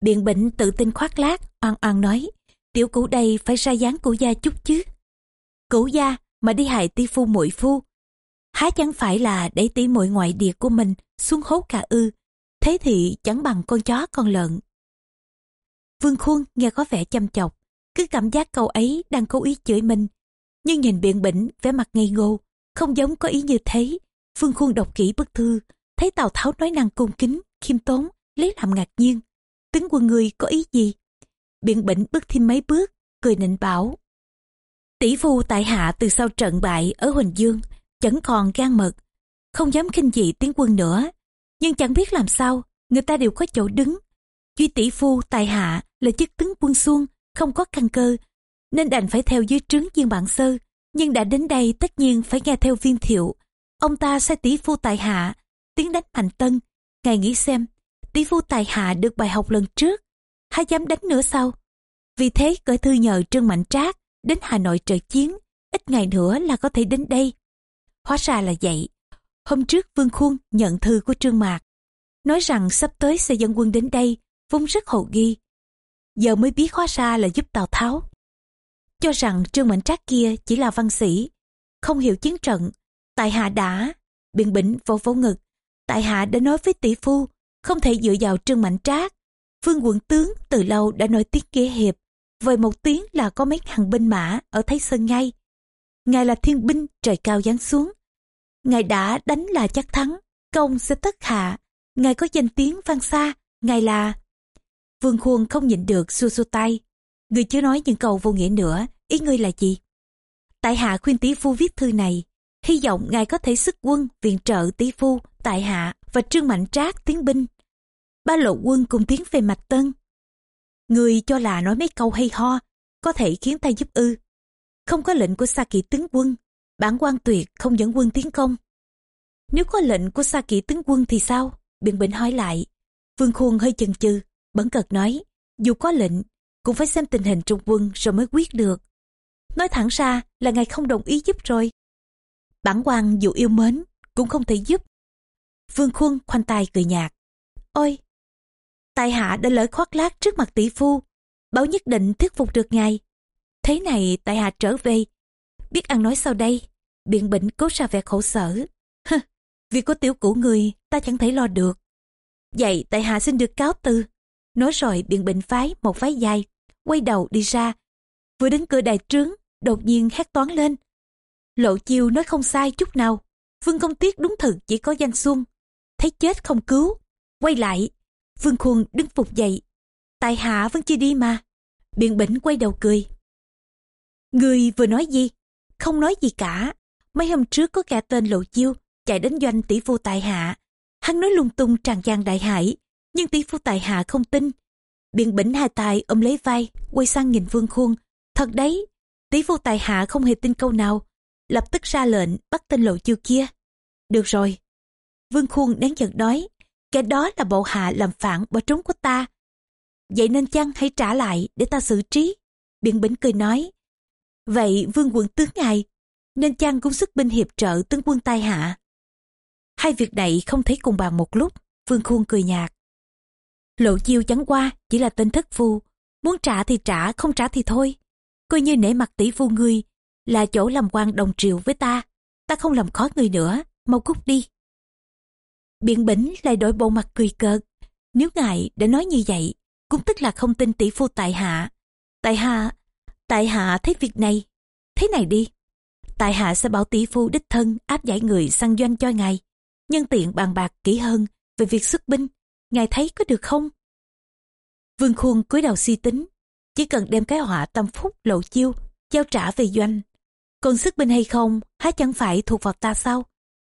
biện bệnh tự tin khoác lác, oan oan nói, tiểu cũ đây phải ra dáng cũ gia chút chứ. Cũ gia mà đi hại ti phu muội phu, há chẳng phải là để tỷ muội ngoại địa của mình xuống hố cả ư, thế thì chẳng bằng con chó con lợn. Vương Khuôn nghe có vẻ chăm chọc, cứ cảm giác câu ấy đang cố ý chửi mình. Nhưng nhìn biện bỉnh vẻ mặt ngây ngô, không giống có ý như thế. Vương Khuôn đọc kỹ bức thư, thấy Tào Tháo nói năng cung kính, khiêm tốn, lấy làm ngạc nhiên tướng quân người có ý gì? Biện bỉnh bước thêm mấy bước, cười nịnh bảo. Tỷ phu tại hạ từ sau trận bại ở Huỳnh Dương, chẳng còn gan mật, không dám khinh dị tiến quân nữa. Nhưng chẳng biết làm sao, người ta đều có chỗ đứng. Duy tỷ phu tài hạ là chức tướng quân xuân, không có căn cơ, nên đành phải theo dưới trướng viên bản sơ. Nhưng đã đến đây tất nhiên phải nghe theo viên thiệu. Ông ta sai tỷ phu tài hạ, tiến đánh thành tân. Ngài nghĩ xem, tỷ phu tài hạ được bài học lần trước, hay dám đánh nữa sao? Vì thế gửi thư nhờ Trương Mạnh Trác đến Hà Nội trợ chiến, ít ngày nữa là có thể đến đây. Hóa ra là vậy. Hôm trước Vương Khuôn nhận thư của Trương Mạc, nói rằng sắp tới sẽ dẫn quân đến đây, vốn rất hồ ghi. Giờ mới biết hóa ra là giúp Tào Tháo. Cho rằng Trương Mạnh Trác kia chỉ là văn sĩ, không hiểu chiến trận. Tại hạ đã, biện bỉnh vô vô ngực. Tại hạ đã nói với tỷ phu, không thể dựa vào Trương Mạnh Trác. Phương quận tướng từ lâu đã nói tiếng nghĩa hiệp, vời một tiếng là có mấy hàng binh mã ở Thái Sơn ngay. Ngài là thiên binh trời cao giáng xuống. Ngài đã đánh là chắc thắng, công sẽ tất hạ. Ngài có danh tiếng vang xa, ngài là... Vương Khuôn không nhịn được xua xua tay. Người chưa nói những câu vô nghĩa nữa, ý ngươi là gì? Tại hạ khuyên tỷ phu viết thư này, hy vọng ngài có thể sức quân viện trợ tỷ phu, tại hạ và trương mạnh trác tiến binh. Ba lộ quân cùng tiến về mạch tân. Người cho là nói mấy câu hay ho, có thể khiến ta giúp ư. Không có lệnh của Sa Kỵ tướng quân, bản quan tuyệt không dẫn quân tiến công. Nếu có lệnh của Sa Kỵ tướng quân thì sao? Biện Bình hỏi lại. Vương Khuôn hơi chần chừ, bẩn cật nói, dù có lệnh, cũng phải xem tình hình trong quân rồi mới quyết được. Nói thẳng ra là ngài không đồng ý giúp rồi. Bản quan dù yêu mến, cũng không thể giúp. Vương Khuôn khoanh tay cười nhạt. Ôi! Tài hạ đã lỡ khoác lác trước mặt tỷ phu, bảo nhất định thuyết phục được ngài. Thế này tại hạ trở về, biết ăn nói sau đây, biện bệnh cố ra vẻ khổ sở. Hừ, việc của tiểu cũ người ta chẳng thể lo được. Vậy tại hạ xin được cáo từ. Nói rồi biện bệnh phái một phái dài, quay đầu đi ra. Vừa đến cửa đại trướng, đột nhiên hét toán lên. Lộ chiêu nói không sai chút nào. Vương Công Tiết đúng thực chỉ có danh xuân. Thấy chết không cứu. Quay lại. Vương Khuôn đứng phục dậy. Tại hạ vẫn chưa đi mà. Biện bỉnh quay đầu cười. Người vừa nói gì? Không nói gì cả. Mấy hôm trước có kẻ tên Lộ Chiêu chạy đến doanh tỷ phu tại hạ. Hắn nói lung tung tràn gian đại hải. Nhưng tỷ phu tại hạ không tin. Biện bỉnh hai tay ôm lấy vai, quay sang nhìn Vương Khuôn. Thật đấy, tỷ phu tài hạ không hề tin câu nào, lập tức ra lệnh bắt tên lộ chiêu kia. Được rồi. Vương Khuôn đáng giận đói cái đó là bộ hạ làm phản bỏ trốn của ta. Vậy nên chăng hãy trả lại để ta xử trí. Biện bỉnh cười nói, vậy vương quận tướng ngài, nên chăng cũng sức binh hiệp trợ tướng quân tai hạ. Hai việc này không thấy cùng bàn một lúc, Vương Khuôn cười nhạt. Lộ chiêu chẳng qua chỉ là tên thất phu, muốn trả thì trả, không trả thì thôi coi như nể mặt tỷ phu ngươi là chỗ làm quan đồng triều với ta ta không làm khó người nữa mau cút đi biện bỉnh lại đổi bộ mặt cười cợt. Nếu ngài đã nói như vậy, cũng tức là không tin tỷ phu tại hạ. Tại hạ tại hạ thấy việc này. Thế này đi. Tại hạ sẽ bảo tỷ phu đích thân áp giải người sang doanh cho ngài. Nhân tiện bàn bạc kỹ hơn về việc xuất binh, ngài thấy có được không? Vương khuôn cúi đầu suy tính. Chỉ cần đem cái họa tâm phúc lộ chiêu, giao trả về doanh. Còn sức binh hay không, há chẳng phải thuộc vào ta sao?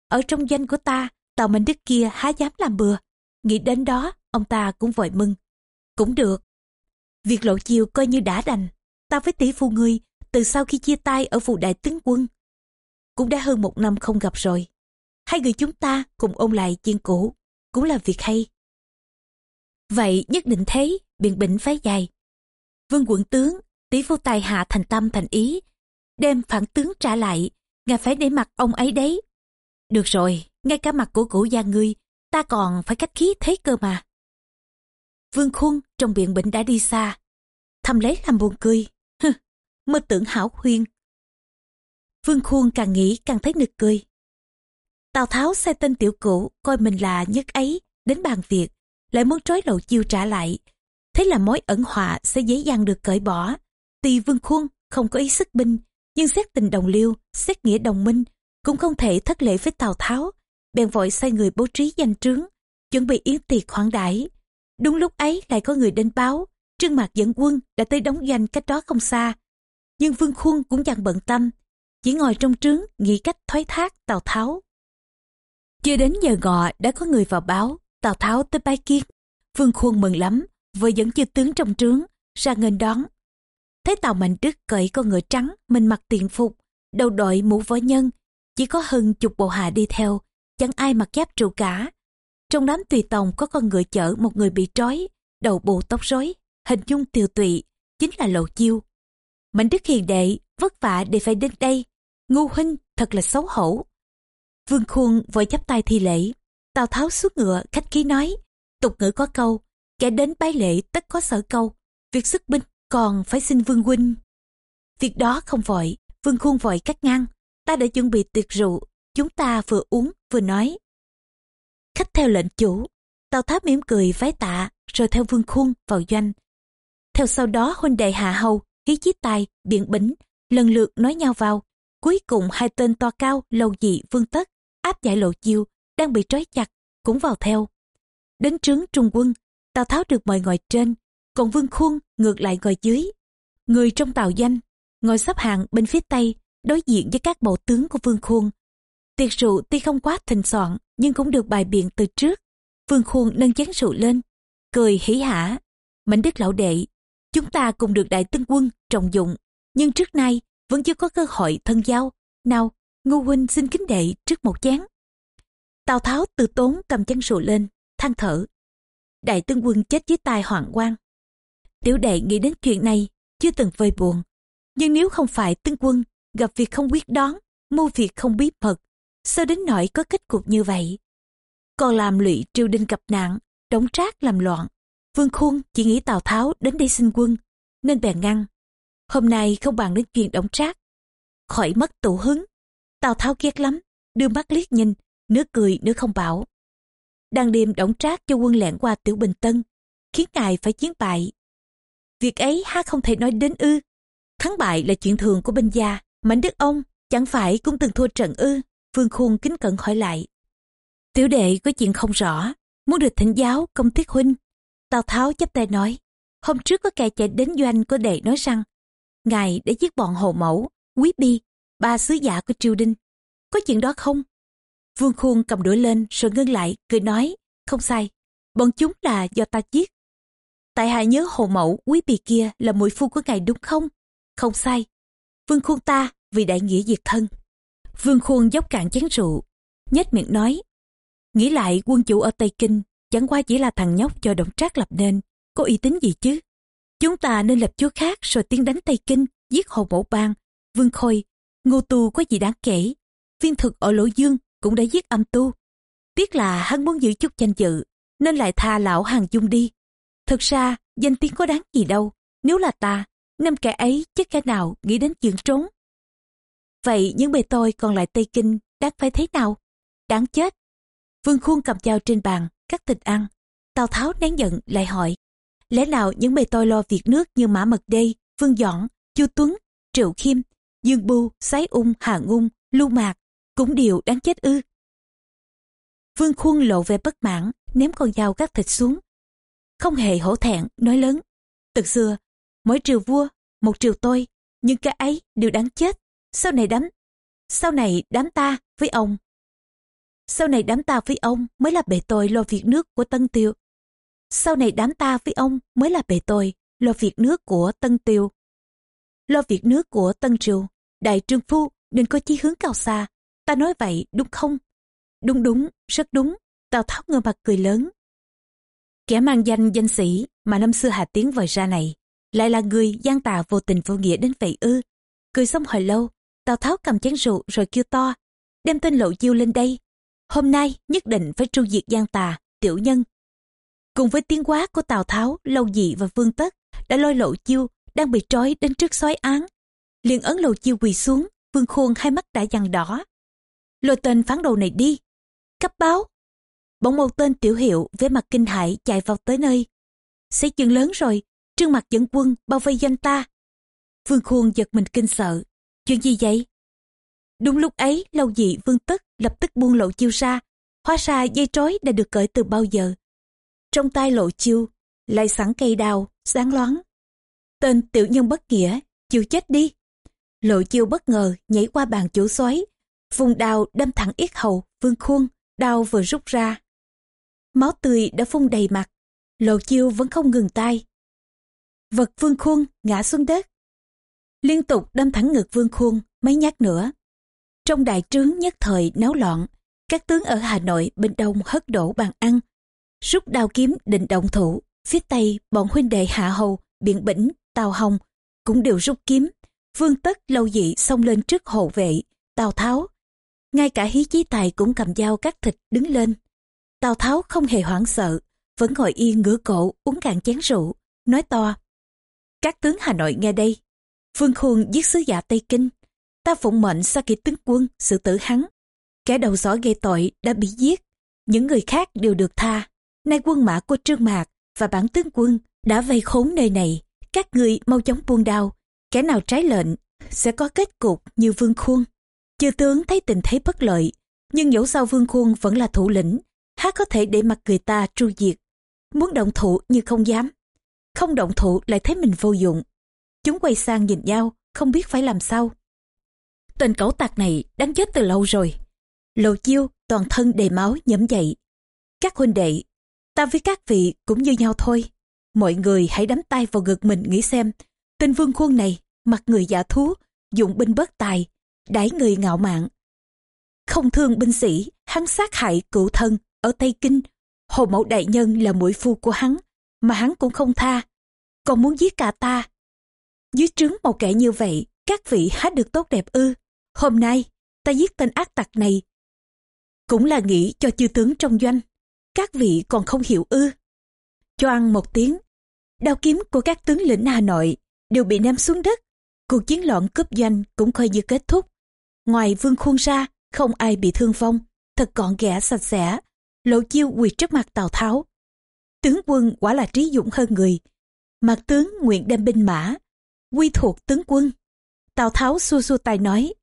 Ở trong doanh của ta tàu minh đức kia há dám làm bừa. Nghĩ đến đó ông ta cũng vội mừng. Cũng được. Việc lộ chiều coi như đã đành. Ta với tỷ phu ngươi từ sau khi chia tay ở vụ đại tướng quân cũng đã hơn một năm không gặp rồi. Hai người chúng ta cùng ôn lại chuyện cũ cũng là việc hay. Vậy nhất định thế biện bỉnh phái dài. Vương quận tướng, tỷ phu tài hạ thành tâm thành ý, đem phản tướng trả lại, ngài phải để mặt ông ấy đấy. Được rồi, ngay cả mặt của cũ gia ngươi, ta còn phải cách khí thế cơ mà. Vương khuôn trong biện bệnh đã đi xa, thầm lấy làm buồn cười, hừ, mơ tưởng hảo huyên. Vương khuôn càng nghĩ càng thấy nực cười. Tào Tháo sai tên tiểu cũ coi mình là nhất ấy, đến bàn việc, lại muốn trói lộ chiêu trả lại, Thế là mối ẩn họa sẽ dễ dàng được cởi bỏ. Tuy Vương Khuôn không có ý sức binh, nhưng xét tình đồng liêu, xét nghĩa đồng minh, cũng không thể thất lễ với Tào Tháo. Bèn vội sai người bố trí danh trướng, chuẩn bị yến tiệc khoản đãi. Đúng lúc ấy lại có người đến báo, Trương Mạc dẫn quân đã tới đóng danh cách đó không xa. Nhưng Vương Khuôn cũng chẳng bận tâm, chỉ ngồi trong trướng nghĩ cách thoái thác Tào Tháo. Chưa đến giờ ngọ đã có người vào báo, Tào Tháo tới bái kiến. Vương Khuôn mừng lắm, vừa dẫn chư tướng trong trướng ra nghênh đón thấy tào mạnh đức cởi con ngựa trắng mình mặc tiện phục đầu đội mũ võ nhân chỉ có hơn chục bộ hạ đi theo chẳng ai mặc giáp trụ cả. Trong đám tùy tòng có con ngựa chở một người bị trói, đầu bộ tóc rối, hình dung tiều tụy, chính là lộ chiêu. Mạnh đức hiền đệ vất vả để phải đến đây. Ngu huynh thật là xấu hổ. Vương khuôn vội chắp tay thi lễ. Tào tháo xuống ngựa, khách khí nói, tục ngữ có câu, kẻ đến bái lễ tất có sở câu, việc xuất binh còn phải xin vương huynh. Việc đó không vội, vương khuôn vội cắt ngang, ta đã chuẩn bị tiệc rượu chúng ta vừa uống vừa nói. Khách theo lệnh chủ. Tào tháp mỉm cười vái tạ rồi theo vương khuôn vào doanh. Theo sau đó huynh đệ hạ hầu hí chí tài biện bính lần lượt nói nhau vào. Cuối cùng hai tên to cao lâu dị vương tất áp giải lộ chiêu đang bị trói chặt cũng vào theo. Đến trướng trung quân Tào Tháo được mời ngồi trên, còn Vương Khuôn ngược lại ngồi dưới. Người trong tàu danh, ngồi sắp hàng bên phía tây, đối diện với các bộ tướng của Vương Khuôn. Tiệc rượu tuy không quá thịnh soạn, nhưng cũng được bài biện từ trước. Vương Khuôn nâng chén rượu lên, cười hỉ hả. Mảnh đức lão đệ, chúng ta cùng được đại tướng quân trọng dụng, nhưng trước nay vẫn chưa có cơ hội thân giao. Nào, Ngô Huynh xin kính đệ trước một chén. Tào Tháo từ tốn cầm chén rượu lên, than thở đại tướng quân chết dưới tay hoàng quan tiểu đệ nghĩ đến chuyện này chưa từng vơi buồn nhưng nếu không phải tướng quân gặp việc không quyết đoán mưu việc không bí mật sao đến nỗi có kết cục như vậy? Còn làm lụy triều đình gặp nạn đống trác làm loạn. Vương khuôn chỉ nghĩ tào tháo đến đây xin quân, nên bèn ngăn. Hôm nay không bàn đến chuyện đống trác. Khỏi mất tụ hứng. Tào tháo ghét lắm, đưa mắt liếc nhìn nửa cười nửa không bảo. Đang đêm đóng trác cho quân lẻn qua tiểu bình tân, khiến ngài phải chiến bại. Việc ấy ha không thể nói đến ư. Thắng bại là chuyện thường của binh gia, mảnh đức ông, chẳng phải cũng từng thua trận ư? Vương Khuôn kính cẩn hỏi lại. Tiểu đệ có chuyện không rõ, muốn được thỉnh giáo công tiết huynh. Tào Tháo chắp tay nói, hôm trước có kẻ chạy đến doanh của đệ nói rằng, ngài đã giết bọn hồ mẫu, quý bi, ba sứ giả của triều đình. Có chuyện đó không? Vương Khuôn cầm đũa lên rồi ngưng lại, cười nói, không sai, bọn chúng là do ta giết. Tại hạ nhớ hồ mẫu quý bì kia là mũi phu của ngài đúng không? Không sai. Vương Khuôn ta vì đại nghĩa diệt thân. Vương Khuôn dốc cạn chén rượu, nhếch miệng nói. Nghĩ lại quân chủ ở Tây Kinh chẳng qua chỉ là thằng nhóc cho động trác lập nên, có uy tín gì chứ? Chúng ta nên lập chúa khác rồi tiến đánh Tây Kinh, giết hồ mẫu bang, Vương Khôi, Ngô Tu có gì đáng kể. Viên thực ở Lỗ Dương cũng đã giết âm tu. Tiếc là hắn muốn giữ chút danh dự, nên lại tha lão hàng dung đi. Thực ra, danh tiếng có đáng gì đâu. Nếu là ta, năm kẻ ấy chắc kẻ nào nghĩ đến chuyện trốn. Vậy những bề tôi còn lại Tây Kinh đáng phải thế nào? Đáng chết. Vương Khuôn cầm dao trên bàn, cắt thịt ăn. Tào Tháo nén giận lại hỏi. Lẽ nào những bề tôi lo việc nước như Mã Mật Đê, Vương Dõn, Chu Tuấn, Triệu Khiêm, Dương Bu, Sái Ung, Hà Ngung, Lưu Mạc cũng đều đáng chết ư. Vương Khuôn lộ về bất mãn, ném con dao cắt thịt xuống. Không hề hổ thẹn, nói lớn. Từ xưa, mỗi triều vua, một triều tôi, nhưng cái ấy đều đáng chết. Sau này đám, sau này đám ta với ông. Sau này đám ta với ông mới là bề tôi lo việc nước của Tân Tiêu. Sau này đám ta với ông mới là bề tôi lo việc nước của Tân Tiêu. Lo việc nước của Tân Triều, Đại Trương Phu nên có chí hướng cao xa. Ta nói vậy đúng không? Đúng đúng, rất đúng. Tào Tháo ngơ mặt cười lớn. Kẻ mang danh danh sĩ mà năm xưa Hà Tiến vời ra này, lại là người gian tà vô tình vô nghĩa đến vậy ư. Cười xong hồi lâu, Tào Tháo cầm chén rượu rồi kêu to, đem tên lộ chiêu lên đây. Hôm nay nhất định phải tru diệt gian tà, tiểu nhân. Cùng với tiếng quá của Tào Tháo, Lâu Dị và Vương Tất đã lôi lộ chiêu đang bị trói đến trước sói án. liền ấn lộ chiêu quỳ xuống, Vương Khuôn hai mắt đã dằn đỏ. Lôi tên phán đồ này đi. Cấp báo. Bỗng một tên tiểu hiệu với mặt kinh hãi chạy vào tới nơi. Xây chuyện lớn rồi, trương mặt dẫn quân bao vây danh ta. Vương Khuôn giật mình kinh sợ. Chuyện gì vậy? Đúng lúc ấy, lâu dị Vương Tất lập tức buông lộ chiêu ra. Hóa ra dây trói đã được cởi từ bao giờ. Trong tay lộ chiêu, lại sẵn cây đào, sáng loáng. Tên tiểu nhân bất nghĩa, chịu chết đi. Lộ chiêu bất ngờ nhảy qua bàn chủ xoáy, vùng đào đâm thẳng yết hầu, vương khuôn, đau vừa rút ra. Máu tươi đã phun đầy mặt, lộ chiêu vẫn không ngừng tay. Vật vương khuôn ngã xuống đất. Liên tục đâm thẳng ngực vương khuôn mấy nhát nữa. Trong đại trướng nhất thời náo loạn, các tướng ở Hà Nội bên đông hất đổ bàn ăn, rút đao kiếm định động thủ, phía tây bọn huynh đệ Hạ Hầu, Biện Bỉnh, Tào Hồng cũng đều rút kiếm. Vương Tất lâu dị xông lên trước hộ vệ, Tào Tháo. Ngay cả hí chí tài cũng cầm dao cắt thịt đứng lên. Tào Tháo không hề hoảng sợ, vẫn ngồi yên ngửa cổ uống cạn chén rượu, nói to. Các tướng Hà Nội nghe đây, Vương Khuôn giết sứ giả Tây Kinh, ta phụng mệnh sa kỳ tướng quân xử tử hắn. Kẻ đầu sỏ gây tội đã bị giết, những người khác đều được tha. Nay quân mã của Trương Mạc và bản tướng quân đã vây khốn nơi này. Các người mau chóng buông đao, kẻ nào trái lệnh sẽ có kết cục như Vương Khuôn. Chư tướng thấy tình thế bất lợi, nhưng dẫu sao Vương Khuôn vẫn là thủ lĩnh, há có thể để mặc người ta tru diệt. Muốn động thủ như không dám, không động thủ lại thấy mình vô dụng. Chúng quay sang nhìn nhau, không biết phải làm sao. Tên cẩu tạc này đánh chết từ lâu rồi. Lộ chiêu, toàn thân đầy máu nhẫm dậy. Các huynh đệ, ta với các vị cũng như nhau thôi. Mọi người hãy đắm tay vào ngực mình nghĩ xem, tên vương khuôn này, mặt người giả thú, dụng binh bất tài, đãi người ngạo mạn. Không thương binh sĩ, hắn sát hại cựu thân ở Tây Kinh. Hồ mẫu đại nhân là mũi phu của hắn, mà hắn cũng không tha. Còn muốn giết cả ta. Dưới trướng một kẻ như vậy, các vị há được tốt đẹp ư. Hôm nay, ta giết tên ác tặc này. Cũng là nghĩ cho chư tướng trong doanh. Các vị còn không hiểu ư. Cho ăn một tiếng, đao kiếm của các tướng lĩnh Hà Nội đều bị ném xuống đất. Cuộc chiến loạn cướp doanh cũng coi như kết thúc. Ngoài vương khuôn ra, không ai bị thương vong, thật gọn ghẽ sạch sẽ. Lộ chiêu quỳ trước mặt Tào Tháo. Tướng quân quả là trí dũng hơn người. Mặt tướng nguyện đem binh mã, quy thuộc tướng quân. Tào Tháo xua xua tay nói,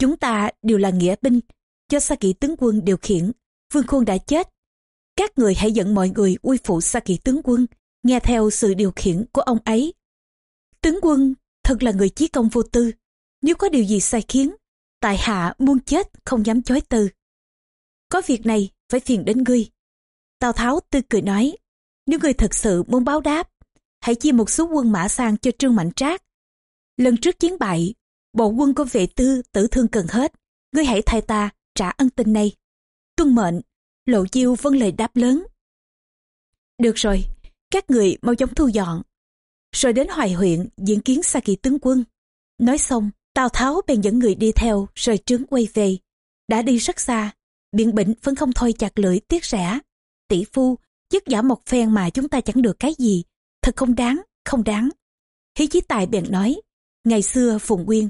Chúng ta đều là nghĩa binh, cho Sa kỵ tướng quân điều khiển, Vương Khuôn đã chết. Các người hãy dẫn mọi người quy phụ Sa kỵ tướng quân, nghe theo sự điều khiển của ông ấy. Tướng quân thật là người chí công vô tư, nếu có điều gì sai khiến, tại hạ muôn chết không dám chối từ. Có việc này phải phiền đến ngươi. Tào Tháo tươi cười nói, nếu ngươi thật sự muốn báo đáp, hãy chia một số quân mã sang cho Trương Mạnh Trác. Lần trước chiến bại, bộ quân của vệ tư tử thương cần hết, ngươi hãy thay ta trả ân tình này. Tuân mệnh, lộ chiêu vân lời đáp lớn. Được rồi, các người mau chóng thu dọn. Rồi đến hoài huyện diễn kiến xa kỳ tướng quân. Nói xong, Tào Tháo bèn dẫn người đi theo rời trướng quay về. Đã đi rất xa, biện bệnh vẫn không thôi chặt lưỡi tiếc rẻ. Tỷ phu, dứt giả một phen mà chúng ta chẳng được cái gì. Thật không đáng, không đáng. Hí chí tài bèn nói, ngày xưa Phùng Nguyên,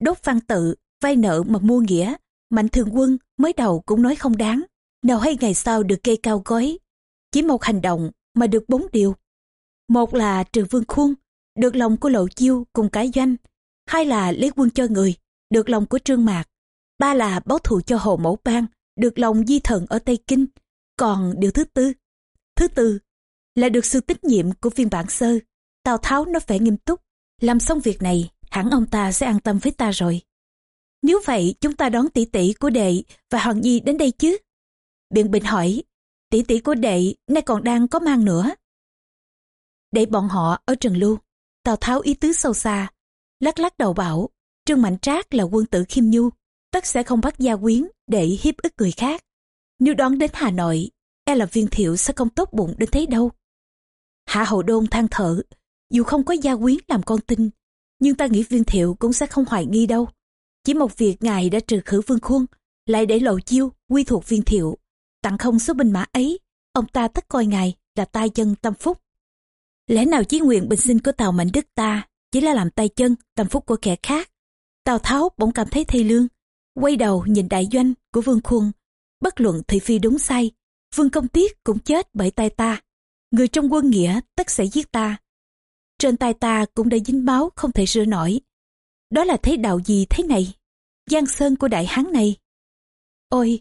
đốt văn tự, vay nợ mà mua nghĩa, mạnh thường quân mới đầu cũng nói không đáng. Nào hay ngày sau được cây cao gói, chỉ một hành động mà được bốn điều. Một là trừ vương khuôn, được lòng của lộ chiêu cùng cả doanh. Hai là lấy quân cho người, được lòng của trương mạc. Ba là báo thù cho hồ mẫu bang, được lòng di thần ở Tây Kinh. Còn điều thứ tư, thứ tư là được sự tín nhiệm của phiên bản sơ. Tào Tháo nó phải nghiêm túc. Làm xong việc này, hẳn ông ta sẽ an tâm với ta rồi. Nếu vậy, chúng ta đón tỷ tỷ của đệ và Hoàng Nhi đến đây chứ? Biện Bình hỏi, tỷ tỷ của đệ nay còn đang có mang nữa. Để bọn họ ở Trần Lưu, Tào Tháo ý tứ sâu xa, lắc lắc đầu bảo, Trương Mạnh Trác là quân tử khiêm nhu, tất sẽ không bắt gia quyến để hiếp ức người khác. Nếu đón đến Hà Nội, e là viên thiệu sẽ không tốt bụng đến thế đâu. Hạ Hậu Đôn than thở, dù không có gia quyến làm con tin, nhưng ta nghĩ viên thiệu cũng sẽ không hoài nghi đâu. Chỉ một việc ngài đã trừ khử vương khuôn, lại để lộ chiêu quy thuộc viên thiệu, tặng không số binh mã ấy, ông ta tất coi ngài là tai chân tâm phúc. Lẽ nào chí nguyện bình sinh của Tào Mạnh Đức ta chỉ là làm tay chân, tâm phúc của kẻ khác? Tào Tháo bỗng cảm thấy thay lương, quay đầu nhìn đại doanh của Vương Khuôn. Bất luận thị phi đúng sai, Vương Công Tiết cũng chết bởi tay ta. Người trong quân nghĩa tất sẽ giết ta. Trên tay ta cũng đã dính máu không thể rửa nổi. Đó là thế đạo gì thế này? Giang sơn của đại hán này. Ôi,